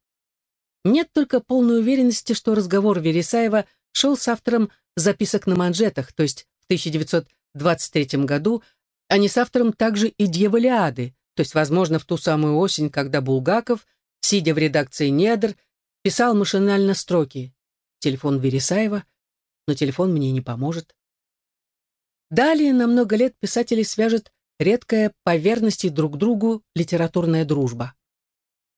Нет только полной уверенности, что разговор Вересаева шел с автором записок на манжетах, то есть в 1923 году, а не с автором также и «Дьяволиады», то есть, возможно, в ту самую осень, когда Булгаков, сидя в редакции «Недр», писал машинально строки «Телефон Вересаева, но телефон мне не поможет». Далее на много лет писатели свяжет редкая по верности друг другу литературная дружба.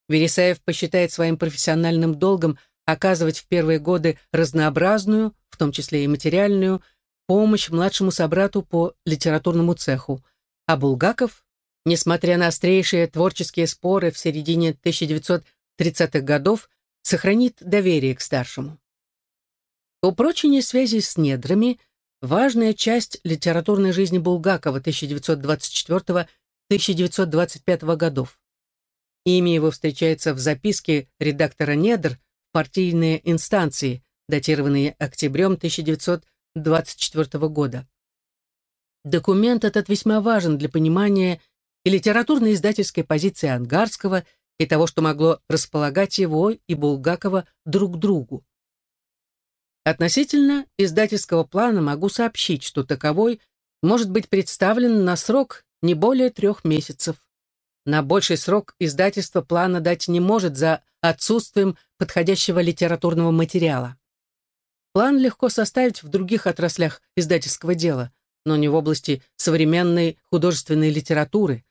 Вересаев посчитает своим профессиональным долгом оказывать в первые годы разнообразную, в том числе и материальную, помощь младшему собрату по литературному цеху, а Булгаков, несмотря на острейшие творческие споры в середине 1930-х годов, сохранит доверие к старшему. Упрочение связи с недрами – важная часть литературной жизни Булгакова 1924-1925 годов. Имя его встречается в записке редактора «Недр» партийные инстанции, датированные октябрем 1924 года. Документ этот весьма важен для понимания и литературно-издательской позиции Ангарского, и того, что могло располагать его и Булгакова друг к другу. Относительно издательского плана могу сообщить, что таковой может быть представлен на срок не более трех месяцев. На больший срок издательство плана дать не может за отсутствием подходящего литературного материала. План легко составить в других отраслях издательского дела, но не в области современной художественной литературы.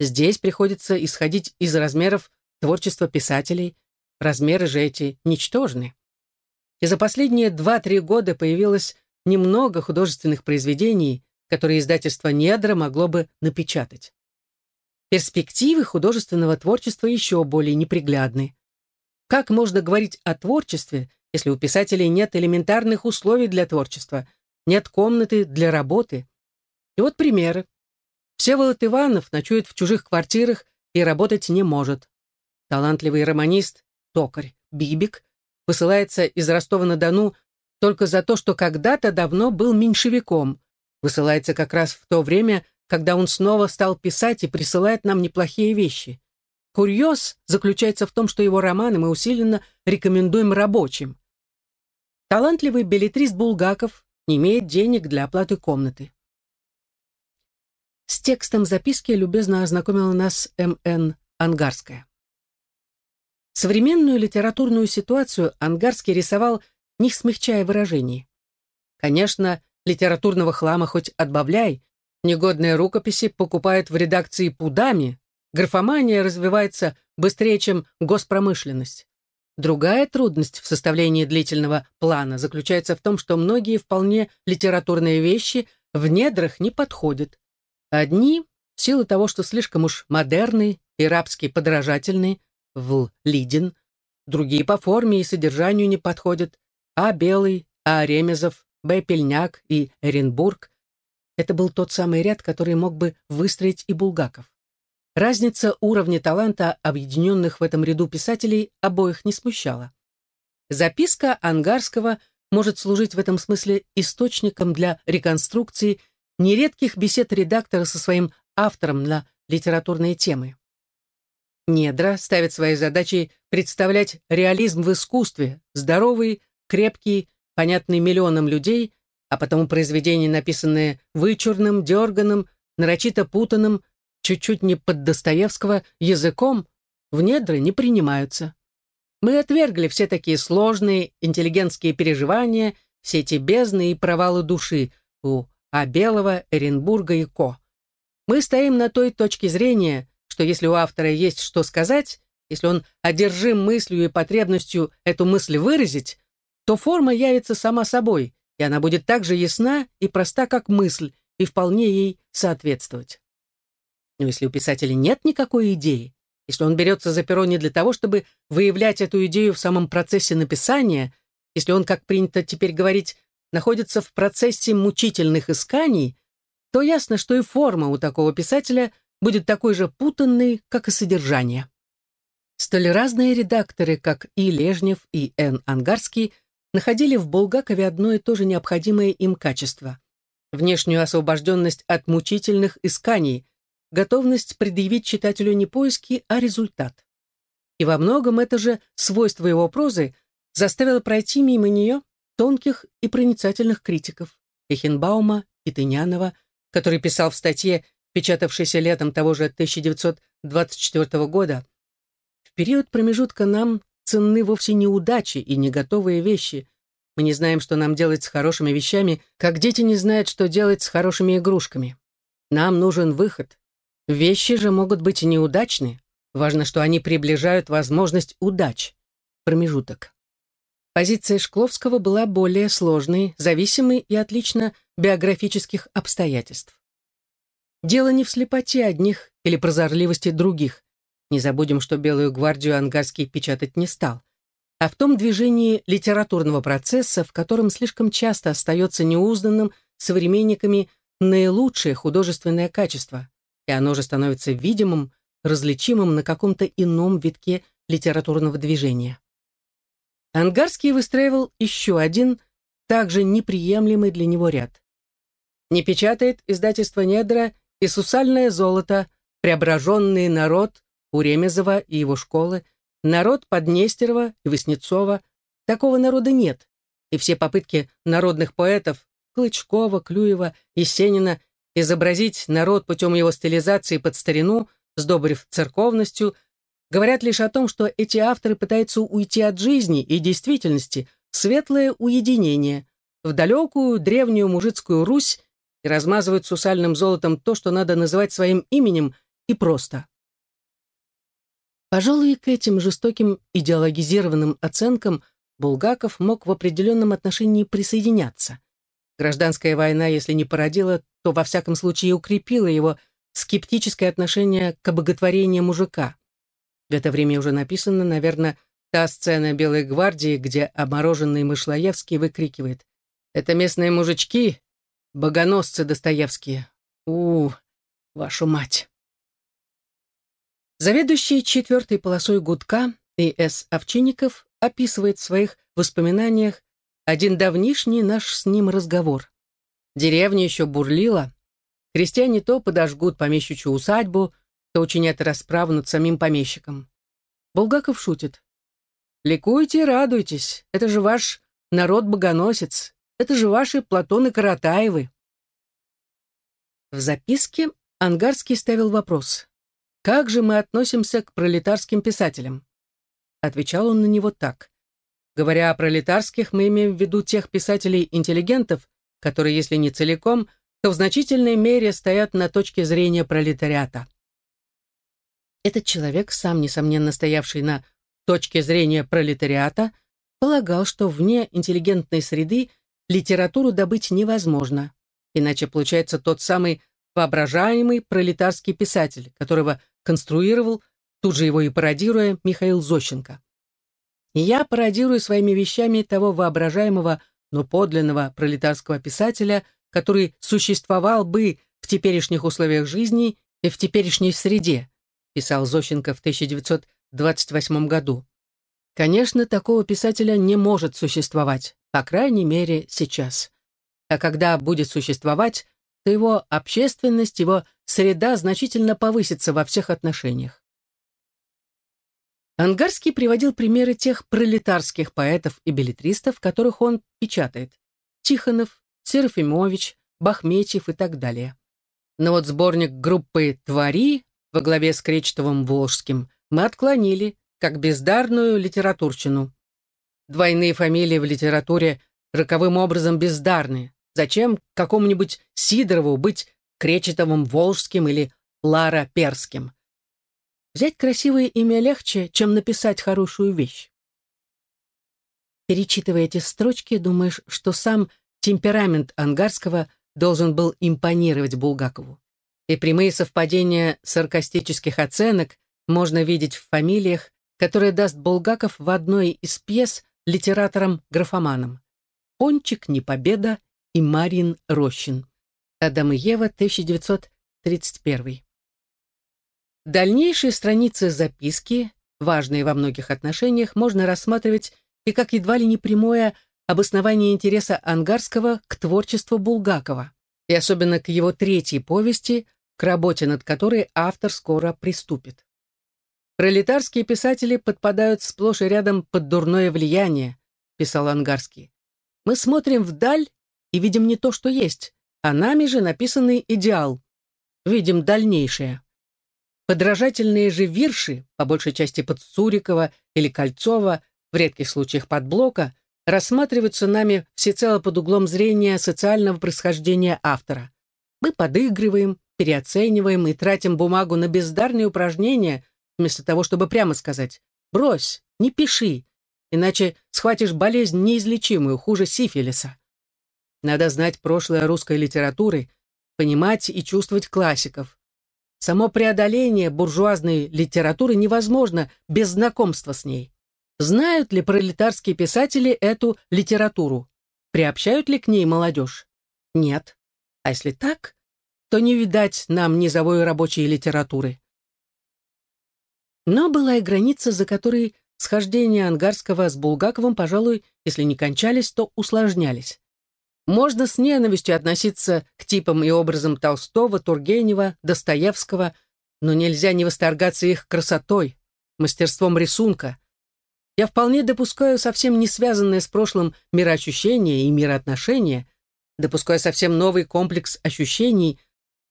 Здесь приходится исходить из размеров творчества писателей, размеры же эти ничтожны. И за последние 2-3 года появилось немного художественных произведений, которые издательство «Недра» могло бы напечатать. Перспективы художественного творчества еще более неприглядны. Как можно говорить о творчестве, если у писателей нет элементарных условий для творчества, нет комнаты для работы? И вот примеры. Всеволод Иванов ночует в чужих квартирах и работать не может. Талантливый романист, токарь, Бибик, высылается из Ростова-на-Дону только за то, что когда-то давно был меньшевиком, высылается как раз в то время, когда он снова стал писать и присылает нам неплохие вещи. Курьез заключается в том, что его романы мы усиленно рекомендуем рабочим. Талантливый билетрист Булгаков не имеет денег для оплаты комнаты. С текстом записки любезно ознакомила нас М.Н. Ангарская. Современную литературную ситуацию Ангарский рисовал, не смягчая выражений. Конечно, литературного хлама хоть отбавляй, негодные рукописи покупают в редакции пудами, графомания развивается быстрее, чем госпромышленность. Другая трудность в составлении длительного плана заключается в том, что многие вполне литературные вещи в недрах не подходят. Одни, в силу того, что слишком уж модерны и рабски подражательны, в Лидин, другие по форме и содержанию не подходят, А. Белый, А. Ремезов, Б. Пельняк и Эренбург. Это был тот самый ряд, который мог бы выстроить и Булгаков. Разница уровня таланта объединенных в этом ряду писателей обоих не смущала. Записка Ангарского может служить в этом смысле источником для реконструкции нередких бесед редактора со своим автором на литературные темы. Недра ставит своей задачей представлять реализм в искусстве, здоровый, крепкий, понятный миллионам людей, а потому произведения, написанные вычурным, дерганым, нарочито путанным, чуть-чуть не под Достоевского, языком, в недры не принимаются. Мы отвергли все такие сложные интеллигентские переживания, все эти бездны и провалы души у А. Белого, Эренбурга и Ко. Мы стоим на той точке зрения, что если у автора есть что сказать, если он одержим мыслью и потребностью эту мысль выразить, то форма явится сама собой, и она будет так же ясна и проста, как мысль, и вполне ей соответствовать. Но если у писателя нет никакой идеи, если он берется за перо не для того, чтобы выявлять эту идею в самом процессе написания, если он, как принято теперь говорить, находится в процессе мучительных исканий, то ясно, что и форма у такого писателя – будет такой же путанный, как и содержание. Столь разные редакторы, как И. Лежнев и Н. Ангарский, находили в Булгакове одно и то же необходимое им качество — внешнюю освобожденность от мучительных исканий, готовность предъявить читателю не поиски, а результат. И во многом это же свойство его прозы заставило пройти мимо нее тонких и проницательных критиков Эхенбаума и Тынянова, который писал в статье печатавшийся летом того же 1924 года, в период промежутка нам ценны вовсе не удачи и не готовые вещи. Мы не знаем, что нам делать с хорошими вещами, как дети не знают, что делать с хорошими игрушками. Нам нужен выход. Вещи же могут быть неудачны. Важно, что они приближают возможность удач. Промежуток. Позиция Шкловского была более сложной, зависимой и отлично биографических обстоятельств. Дело не в слепоте одних или прозорливости других. Не забудем, что Белую гвардию Ангарский печатать не стал. А в том движении литературного процесса, в котором слишком часто остается неузнанным современниками наилучшее художественное качество, и оно же становится видимым, различимым на каком-то ином витке литературного движения. Ангарский выстраивал еще один, также неприемлемый для него ряд. Не печатает издательство «Недра» и сусальное золото, преображенный народ у Ремезова и его школы, народ Поднестерова и Васнецова. Такого народа нет, и все попытки народных поэтов Клычкова, Клюева, Есенина изобразить народ путем его стилизации под старину, сдобрив церковностью, говорят лишь о том, что эти авторы пытаются уйти от жизни и действительности, светлое уединение, в далекую древнюю мужицкую Русь и размазывают сусальным золотом то, что надо называть своим именем, и просто. Пожалуй, к этим жестоким идеологизированным оценкам Булгаков мог в определенном отношении присоединяться. Гражданская война, если не породила, то во всяком случае укрепила его скептическое отношение к обоготворению мужика. В это время уже написано, наверное, та сцена Белой гвардии, где обмороженный Мышлоевский выкрикивает «Это местные мужички, богоносцы Достоевские. У, вашу мать!» Заведующий четвертой полосой гудка И.С. Овчинников описывает в своих воспоминаниях один давнишний наш с ним разговор. Деревня еще бурлила. Крестьяне то подожгут помещичью усадьбу, то учинят расправу над самим помещиком. Булгаков шутит. «Ликуйте, радуйтесь, это же ваш народ-богоносец, это же ваши Платоны Каратаевы». В записке Ангарский ставил вопрос. «Как же мы относимся к пролетарским писателям?» Отвечал он на него так. Говоря о пролетарских, мы имеем в виду тех писателей-интеллигентов, которые, если не целиком, то в значительной мере стоят на точке зрения пролетариата. Этот человек, сам, несомненно, стоявший на точке зрения пролетариата, полагал, что вне интеллигентной среды литературу добыть невозможно, иначе получается тот самый воображаемый пролетарский писатель, которого конструировал, тут же его и пародируя, Михаил Зощенко. Я пародирую своими вещами того воображаемого, но подлинного пролетарского писателя, который существовал бы в теперешних условиях жизни и в теперешней среде, писал Зощенко в 1928 году. Конечно, такого писателя не может существовать, по крайней мере, сейчас. А когда будет существовать, то его общественность, его среда значительно повысится во всех отношениях. Ангарский приводил примеры тех пролетарских поэтов и билетристов, которых он печатает. Тихонов, Серафимович, Бахметьев и так далее. Но вот сборник группы «Твари» во главе с Кречетовым Волжским мы отклонили, как бездарную литературщину. Двойные фамилии в литературе роковым образом бездарны. Зачем какому-нибудь Сидорову быть Кречетовым Волжским или Лара Перским? Взять красивое имя легче, чем написать хорошую вещь. Перечитывая эти строчки, думаешь, что сам темперамент Ангарского должен был импонировать Булгакову. И прямые совпадения саркастических оценок можно видеть в фамилиях, которые даст Булгаков в одной из пьес литераторам-графоманам. «Пончик, Непобеда» и «Марин Рощин». Адам и Ева, 1931. Дальнейшие страницы записки, важные во многих отношениях, можно рассматривать и как едва ли не прямое обоснование интереса Ангарского к творчеству Булгакова, и особенно к его третьей повести, к работе над которой автор скоро приступит. «Пролетарские писатели подпадают сплошь и рядом под дурное влияние», писал Ангарский. «Мы смотрим вдаль и видим не то, что есть, а нами же написанный идеал. Видим дальнейшее». Подражательные же вирши, по большей части под Цурикова или Кольцова, в редких случаях под Блока, рассматриваются нами всецело под углом зрения социального происхождения автора. Мы подыгрываем, переоцениваем и тратим бумагу на бездарные упражнения, вместо того, чтобы прямо сказать «брось, не пиши, иначе схватишь болезнь неизлечимую, хуже сифилиса». Надо знать прошлое русской литературы, понимать и чувствовать классиков, Само преодоление буржуазной литературы невозможно без знакомства с ней. Знают ли пролетарские писатели эту литературу? Приобщают ли к ней молодежь? Нет. А если так, то не видать нам низовой рабочей литературы. Но была и граница, за которой схождения Ангарского с Булгаковым, пожалуй, если не кончались, то усложнялись. Можно с ненавистью относиться к типам и образам Толстого, Тургенева, Достоевского, но нельзя не восторгаться их красотой, мастерством рисунка. Я вполне допускаю совсем не связанное с прошлым мироощущение и мироотношения, допускаю совсем новый комплекс ощущений,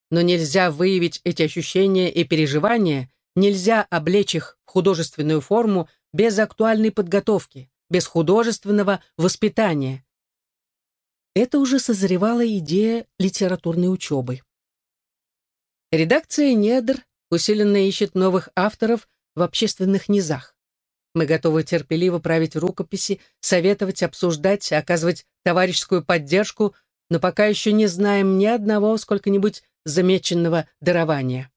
но нельзя выявить эти ощущения и переживания, нельзя облечь их в художественную форму без актуальной подготовки, без художественного воспитания. Это уже созревала идея литературной учебы. Редакция «Недр» усиленно ищет новых авторов в общественных низах. Мы готовы терпеливо править рукописи, советовать, обсуждать, оказывать товарищескую поддержку, но пока еще не знаем ни одного сколько-нибудь замеченного дарования.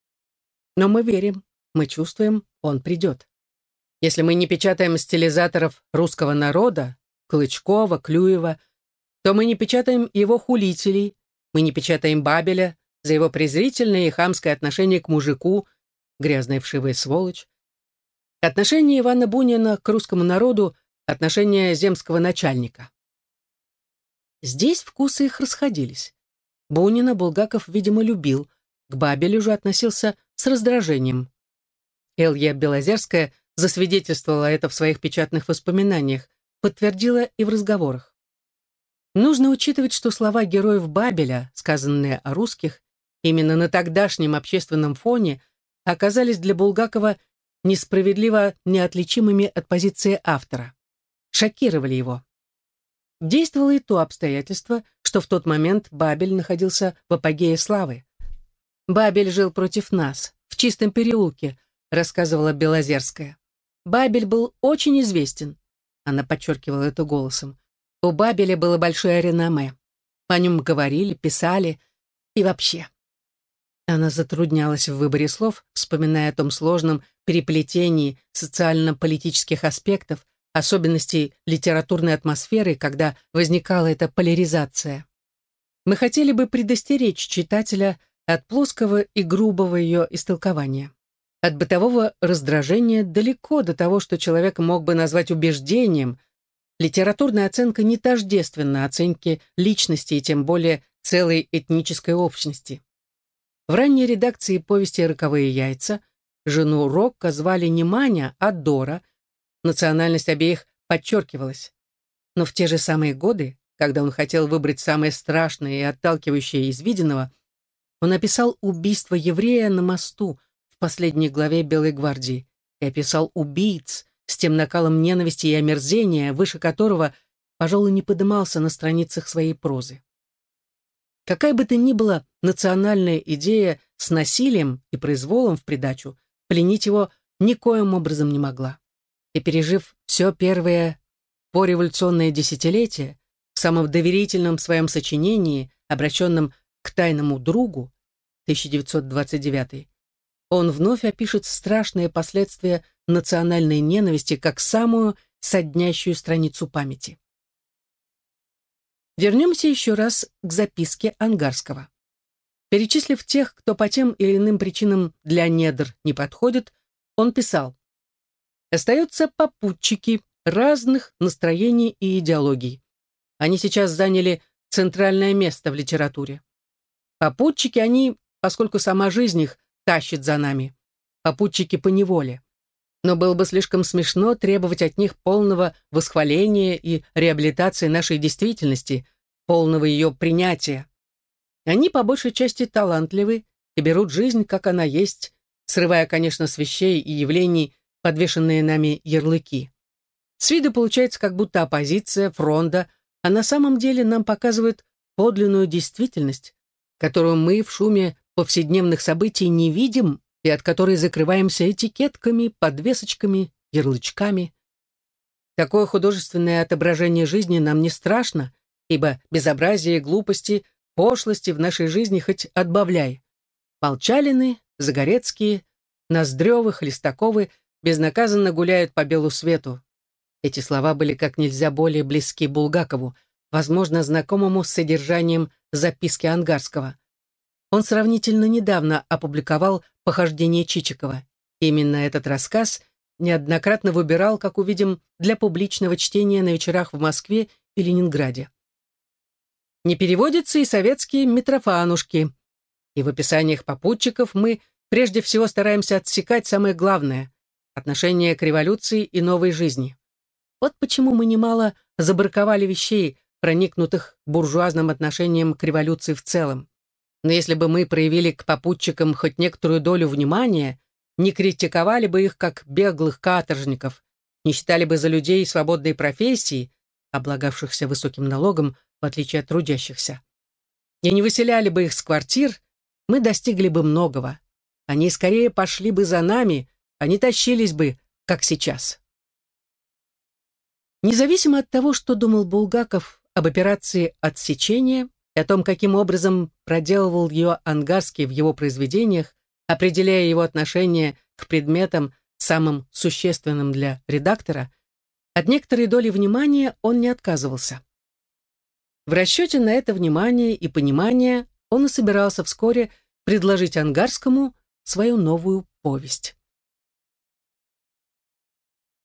Но мы верим, мы чувствуем, он придет. Если мы не печатаем стилизаторов русского народа, Клычкова, Клюева, то мы не печатаем его хулителей, мы не печатаем Бабеля за его презрительное и хамское отношение к мужику, грязная вшивая сволочь, Отношение Ивана Бунина к русскому народу — отношение земского начальника. Здесь вкусы их расходились. Бунина Булгаков, видимо, любил, к Бабелю же относился с раздражением. Элья Белозерская засвидетельствовала это в своих печатных воспоминаниях, подтвердила и в разговорах. Нужно учитывать, что слова героев Бабеля, сказанные о русских, именно на тогдашнем общественном фоне, оказались для Булгакова несправедливо неотличимыми от позиции автора. Шокировали его. Действовало и то обстоятельство, что в тот момент Бабель находился в апогее славы. «Бабель жил против нас, в чистом переулке», рассказывала Белозерская. «Бабель был очень известен», она подчеркивала это голосом. «У Бабеля было большое реноме. О нем говорили, писали и вообще. Она затруднялась в выборе слов, вспоминая о том сложном переплетении социально-политических аспектов, особенностей литературной атмосферы, когда возникала эта поляризация. Мы хотели бы предостеречь читателя от плоского и грубого ее истолкования. От бытового раздражения далеко до того, что человек мог бы назвать убеждением. Литературная оценка не тождественна оценке личности и тем более целой этнической общности. В ранней редакции повести «Роковые яйца» жену Рокко звали не Маня, а Дора. Национальность обеих подчеркивалась. Но в те же самые годы, когда он хотел выбрать самое страшное и отталкивающее из виденного, он описал убийство еврея на мосту в последней главе «Белой гвардии» и описал убийц с тем накалом ненависти и омерзения, выше которого, пожалуй, не подымался на страницах своей прозы. Какая бы то ни была национальная идея с насилием и произволом в придачу, пленить его никоим образом не могла. И пережив все первое пореволюционное десятилетие, в самом доверительном своем сочинении, обращенном к тайному другу, 1929 он вновь опишет страшные последствия национальной ненависти как самую соднящую страницу памяти. Вернемся еще раз к записке Ангарского. Перечислив тех, кто по тем или иным причинам для недр не подходит, он писал «Остаются попутчики разных настроений и идеологий. Они сейчас заняли центральное место в литературе. Попутчики они, поскольку сама жизнь их тащит за нами. Попутчики по неволе. Но было бы слишком смешно требовать от них полного восхваления и реабилитации нашей действительности, полного ее принятия. Они по большей части талантливы и берут жизнь, как она есть, срывая, конечно, с вещей и явлений подвешенные нами ярлыки. С виду получается, как будто оппозиция, фронта, а на самом деле нам показывают подлинную действительность, которую мы в шуме повседневных событий не видим и от которой закрываемся этикетками, подвесочками, ярлычками. Такое художественное отображение жизни нам не страшно, ибо безобразие, глупости, пошлости в нашей жизни хоть отбавляй. Молчалины, Загорецкие, Ноздревы, Хлестаковы безнаказанно гуляют по белу свету. Эти слова были как нельзя более близки Булгакову, возможно, знакомому с содержанием записки Ангарского. Он сравнительно недавно опубликовал «Похождение Чичикова». Именно этот рассказ неоднократно выбирал, как увидим, для публичного чтения на вечерах в Москве и Ленинграде. Не переводятся и советские Митрофанушки. И в описаниях попутчиков мы прежде всего стараемся отсекать самое главное — отношение к революции и новой жизни. Вот почему мы немало забраковали вещей, проникнутых буржуазным отношением к революции в целом. Но если бы мы проявили к попутчикам хоть некоторую долю внимания, не критиковали бы их как беглых каторжников, не считали бы за людей свободной профессии, облагавшихся высоким налогом, в отличие от трудящихся, и не выселяли бы их с квартир, мы достигли бы многого. Они скорее пошли бы за нами, они тащились бы, как сейчас. Независимо от того, что думал Булгаков об операции «Отсечение» и о том, каким образом проделывал ее Ангарский в его произведениях, определяя его отношение к предметам, самым существенным для редактора, от некоторой доли внимания он не отказывался. В расчете на это внимание и понимание он и собирался вскоре предложить Ангарскому свою новую повесть.